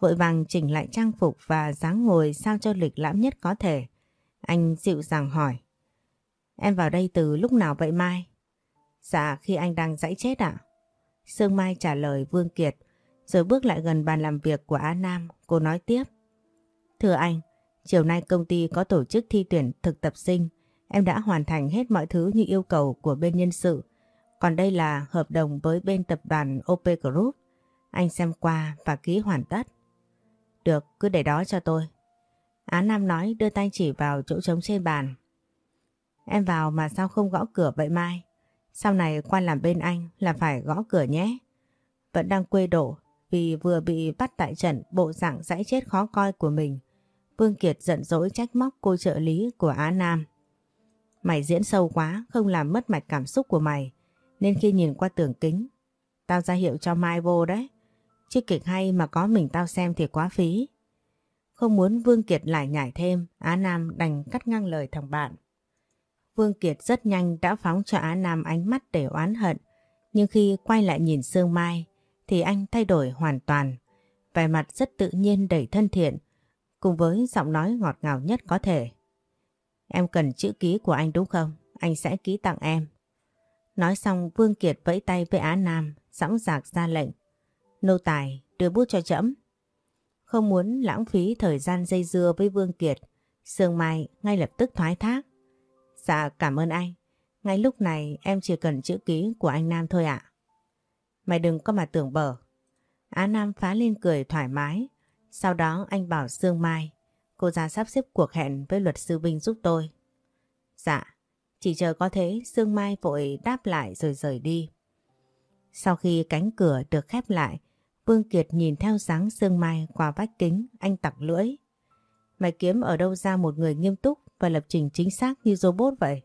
Vội vàng chỉnh lại trang phục và dáng ngồi sao cho lịch lãm nhất có thể. Anh dịu dàng hỏi. Em vào đây từ lúc nào vậy Mai? Dạ khi anh đang dãy chết ạ. Sương Mai trả lời Vương Kiệt rồi bước lại gần bàn làm việc của Á Nam. Cô nói tiếp. Thưa anh, chiều nay công ty có tổ chức thi tuyển thực tập sinh. Em đã hoàn thành hết mọi thứ như yêu cầu của bên nhân sự. Còn đây là hợp đồng với bên tập đoàn OP Group. Anh xem qua và ký hoàn tất. Được, cứ để đó cho tôi. Á Nam nói đưa tay chỉ vào chỗ trống trên bàn. Em vào mà sao không gõ cửa vậy Mai? Sau này qua làm bên anh là phải gõ cửa nhé. Vẫn đang quê đổ vì vừa bị bắt tại trận bộ dạng dãy chết khó coi của mình. Vương Kiệt giận dỗi trách móc cô trợ lý của Á Nam. Mày diễn sâu quá, không làm mất mạch cảm xúc của mày. Nên khi nhìn qua tường kính, tao ra hiệu cho Mai vô đấy. Chứ kịch hay mà có mình tao xem thì quá phí. Không muốn Vương Kiệt lại nhảy thêm, Á Nam đành cắt ngang lời thằng bạn. Vương Kiệt rất nhanh đã phóng cho Á Nam ánh mắt để oán hận. Nhưng khi quay lại nhìn Sương Mai thì anh thay đổi hoàn toàn. Vẻ mặt rất tự nhiên đầy thân thiện cùng với giọng nói ngọt ngào nhất có thể. Em cần chữ ký của anh đúng không? Anh sẽ ký tặng em. Nói xong Vương Kiệt vẫy tay với Á Nam, sẵn sàng ra lệnh. Nô tài, đưa bút cho chấm Không muốn lãng phí thời gian dây dưa với Vương Kiệt, Sương Mai ngay lập tức thoái thác. Dạ cảm ơn anh. Ngay lúc này em chỉ cần chữ ký của anh Nam thôi ạ. Mày đừng có mà tưởng bở. Á Nam phá lên cười thoải mái. Sau đó anh bảo Sương Mai, cô ra sắp xếp cuộc hẹn với luật sư Vinh giúp tôi. Dạ, chỉ chờ có thế Sương Mai vội đáp lại rồi rời đi. Sau khi cánh cửa được khép lại, Vương Kiệt nhìn theo dáng Sương Mai qua vách kính, anh tặc lưỡi. Mày kiếm ở đâu ra một người nghiêm túc và lập trình chính xác như robot vậy?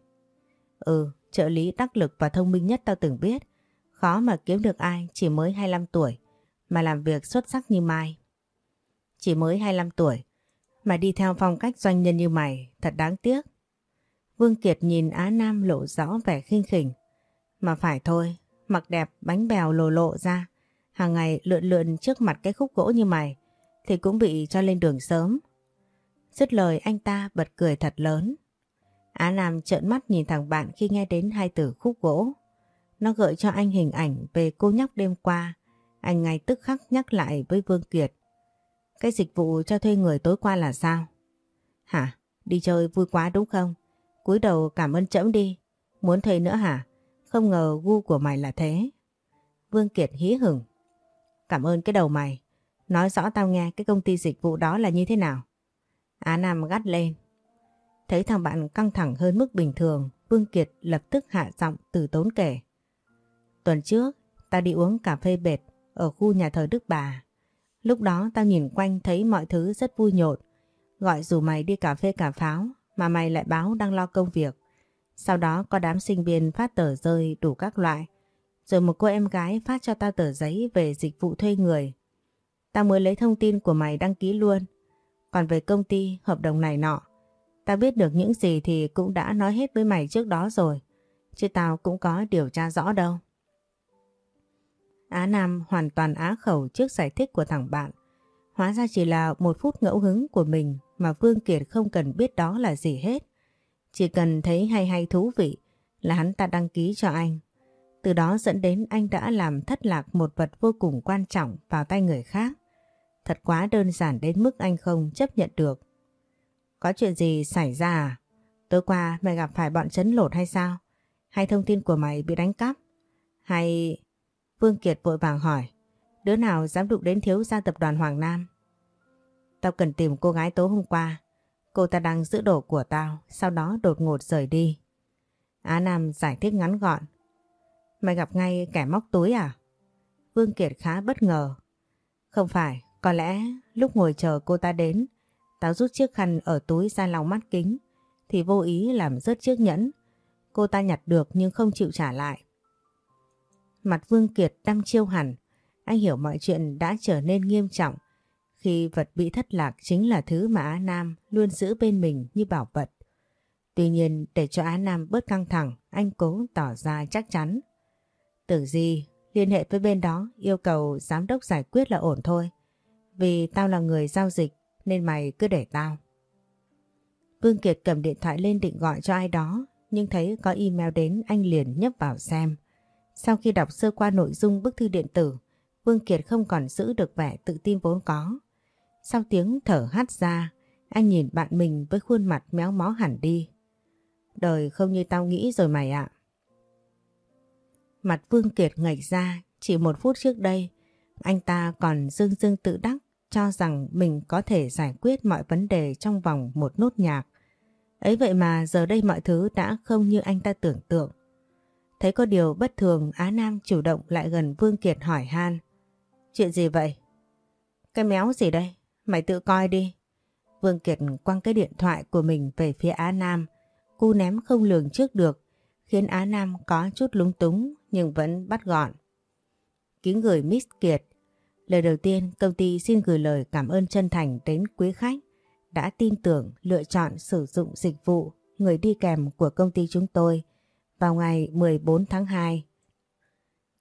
Ừ, trợ lý đắc lực và thông minh nhất tao từng biết. Khó mà kiếm được ai chỉ mới 25 tuổi mà làm việc xuất sắc như Mai. Chỉ mới 25 tuổi mà đi theo phong cách doanh nhân như mày thật đáng tiếc. Vương Kiệt nhìn Á Nam lộ rõ vẻ khinh khỉnh. Mà phải thôi, mặc đẹp bánh bèo lồ lộ ra, hàng ngày lượn lượn trước mặt cái khúc gỗ như mày thì cũng bị cho lên đường sớm. Dứt lời anh ta bật cười thật lớn. Á Nam trợn mắt nhìn thằng bạn khi nghe đến hai từ khúc gỗ. Nó gợi cho anh hình ảnh về cô nhóc đêm qua. Anh ngay tức khắc nhắc lại với Vương Kiệt. Cái dịch vụ cho thuê người tối qua là sao? Hả? Đi chơi vui quá đúng không? Cúi đầu cảm ơn chậm đi. Muốn thuê nữa hả? Không ngờ gu của mày là thế. Vương Kiệt hí hửng. Cảm ơn cái đầu mày. Nói rõ tao nghe cái công ty dịch vụ đó là như thế nào. Á Nam gắt lên. Thấy thằng bạn căng thẳng hơn mức bình thường, Vương Kiệt lập tức hạ giọng từ tốn kể. Tuần trước, tao đi uống cà phê bệt ở khu nhà thờ Đức Bà. Lúc đó tao nhìn quanh thấy mọi thứ rất vui nhộn. Gọi dù mày đi cà phê cà pháo mà mày lại báo đang lo công việc. Sau đó có đám sinh viên phát tờ rơi đủ các loại. Rồi một cô em gái phát cho tao tờ giấy về dịch vụ thuê người. Tao mới lấy thông tin của mày đăng ký luôn. Còn về công ty, hợp đồng này nọ, tao biết được những gì thì cũng đã nói hết với mày trước đó rồi. Chứ tao cũng có điều tra rõ đâu. Á Nam hoàn toàn á khẩu trước giải thích của thằng bạn. Hóa ra chỉ là một phút ngẫu hứng của mình mà Vương Kiệt không cần biết đó là gì hết. Chỉ cần thấy hay hay thú vị là hắn ta đăng ký cho anh. Từ đó dẫn đến anh đã làm thất lạc một vật vô cùng quan trọng vào tay người khác. Thật quá đơn giản đến mức anh không chấp nhận được. Có chuyện gì xảy ra à? Tối qua mày gặp phải bọn chấn lột hay sao? Hay thông tin của mày bị đánh cắp? Hay... Vương Kiệt vội vàng hỏi. Đứa nào dám đụng đến thiếu gia tập đoàn Hoàng Nam? Tao cần tìm cô gái tối hôm qua. Cô ta đang giữ đồ của tao, sau đó đột ngột rời đi. Á Nam giải thích ngắn gọn. Mày gặp ngay kẻ móc túi à? Vương Kiệt khá bất ngờ. Không phải, có lẽ lúc ngồi chờ cô ta đến, tao rút chiếc khăn ở túi ra lòng mắt kính, thì vô ý làm rớt chiếc nhẫn. Cô ta nhặt được nhưng không chịu trả lại. Mặt Vương Kiệt đăm chiêu hẳn, anh hiểu mọi chuyện đã trở nên nghiêm trọng khi vật bị thất lạc chính là thứ mà Á Nam luôn giữ bên mình như bảo vật. Tuy nhiên để cho Á Nam bớt căng thẳng, anh cố tỏ ra chắc chắn. Tưởng gì, liên hệ với bên đó yêu cầu giám đốc giải quyết là ổn thôi. Vì tao là người giao dịch nên mày cứ để tao. Vương Kiệt cầm điện thoại lên định gọi cho ai đó nhưng thấy có email đến anh liền nhấp vào xem. Sau khi đọc sơ qua nội dung bức thư điện tử, Vương Kiệt không còn giữ được vẻ tự tin vốn có. Sau tiếng thở hắt ra, anh nhìn bạn mình với khuôn mặt méo mó hẳn đi. Đời không như tao nghĩ rồi mày ạ. Mặt Vương Kiệt ngẩng ra, chỉ một phút trước đây, anh ta còn dương dương tự đắc cho rằng mình có thể giải quyết mọi vấn đề trong vòng một nốt nhạc. Ấy vậy mà giờ đây mọi thứ đã không như anh ta tưởng tượng. Thấy có điều bất thường Á Nam chủ động lại gần Vương Kiệt hỏi han. Chuyện gì vậy? Cái méo gì đây? Mày tự coi đi. Vương Kiệt quăng cái điện thoại của mình về phía Á Nam. Cu ném không lường trước được, khiến Á Nam có chút lúng túng nhưng vẫn bắt gọn. Kính gửi Miss Kiệt. Lời đầu tiên công ty xin gửi lời cảm ơn chân thành đến quý khách đã tin tưởng lựa chọn sử dụng dịch vụ người đi kèm của công ty chúng tôi vào ngày 14 tháng 2.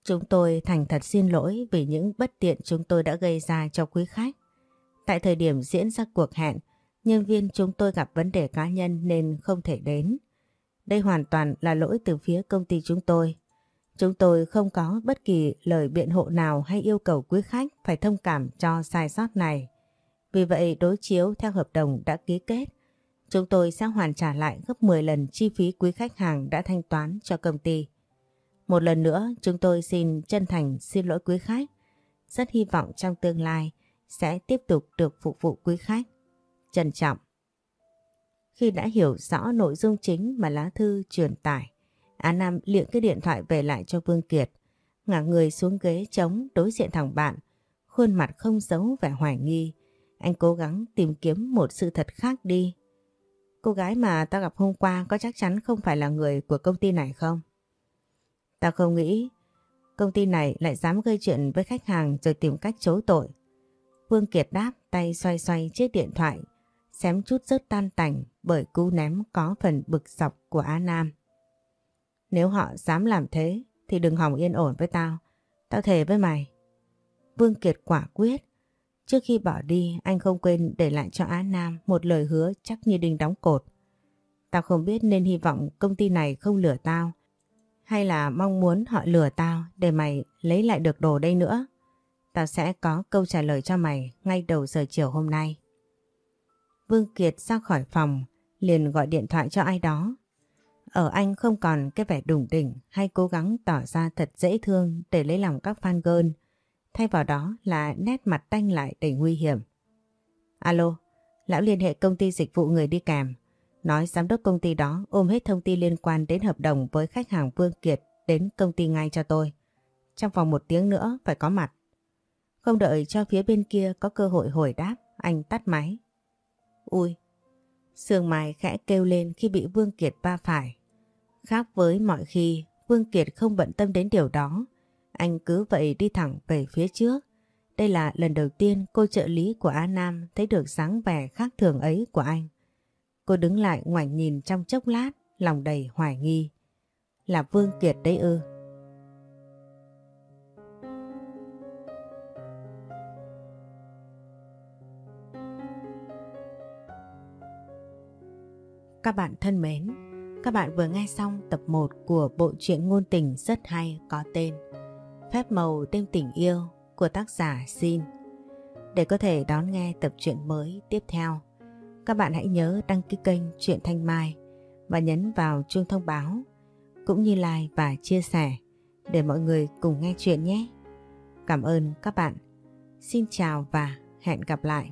Chúng tôi thành thật xin lỗi vì những bất tiện chúng tôi đã gây ra cho quý khách. Tại thời điểm diễn ra cuộc hẹn, nhân viên chúng tôi gặp vấn đề cá nhân nên không thể đến. Đây hoàn toàn là lỗi từ phía công ty chúng tôi. Chúng tôi không có bất kỳ lời biện hộ nào hay yêu cầu quý khách phải thông cảm cho sai sót này. Vì vậy đối chiếu theo hợp đồng đã ký kết, chúng tôi sẽ hoàn trả lại gấp 10 lần chi phí quý khách hàng đã thanh toán cho công ty. Một lần nữa chúng tôi xin chân thành xin lỗi quý khách. Rất hy vọng trong tương lai sẽ tiếp tục được phục vụ quý khách. Trân trọng. Khi đã hiểu rõ nội dung chính mà lá thư truyền tải, Á Nam liệng cái điện thoại về lại cho Vương Kiệt, ngả người xuống ghế trống đối diện thằng bạn, khuôn mặt không giấu vẻ hoài nghi. Anh cố gắng tìm kiếm một sự thật khác đi. Cô gái mà tao gặp hôm qua có chắc chắn không phải là người của công ty này không? tao không nghĩ công ty này lại dám gây chuyện với khách hàng rồi tìm cách chối tội. Vương Kiệt đáp tay xoay xoay chiếc điện thoại, xém chút rớt tan tành bởi cú ném có phần bực dọc của Á Nam. Nếu họ dám làm thế thì đừng hỏng yên ổn với tao. Tao thề với mày. Vương Kiệt quả quyết. Trước khi bỏ đi anh không quên để lại cho Á Nam một lời hứa chắc như đinh đóng cột. Tao không biết nên hy vọng công ty này không lừa tao hay là mong muốn họ lừa tao để mày lấy lại được đồ đây nữa. Tao sẽ có câu trả lời cho mày ngay đầu giờ chiều hôm nay. Vương Kiệt ra khỏi phòng, liền gọi điện thoại cho ai đó. Ở anh không còn cái vẻ đủng đỉnh hay cố gắng tỏ ra thật dễ thương để lấy lòng các fan girl. Thay vào đó là nét mặt tanh lại đầy nguy hiểm. Alo, lão liên hệ công ty dịch vụ người đi kèm. Nói giám đốc công ty đó ôm hết thông tin liên quan đến hợp đồng với khách hàng Vương Kiệt đến công ty ngay cho tôi. Trong vòng một tiếng nữa phải có mặt. Không đợi cho phía bên kia có cơ hội hồi đáp, anh tắt máy. Ui! Sương Mai khẽ kêu lên khi bị Vương Kiệt va phải. Khác với mọi khi, Vương Kiệt không bận tâm đến điều đó. Anh cứ vậy đi thẳng về phía trước, Đây là lần đầu tiên cô trợ lý của A Nam thấy được dáng vẻ khác thường ấy của anh. Cô đứng lại ngoảnh nhìn trong chốc lát, lòng đầy hoài nghi. Là Vương Kiệt đấy ư. Các bạn thân mến, các bạn vừa nghe xong tập 1 của bộ truyện ngôn tình rất hay có tên Phép màu đêm tình yêu của tác giả Xin. Để có thể đón nghe tập truyện mới tiếp theo, các bạn hãy nhớ đăng ký kênh Truyện Thanh Mai và nhấn vào chuông thông báo cũng như like và chia sẻ để mọi người cùng nghe chuyện nhé. Cảm ơn các bạn. Xin chào và hẹn gặp lại.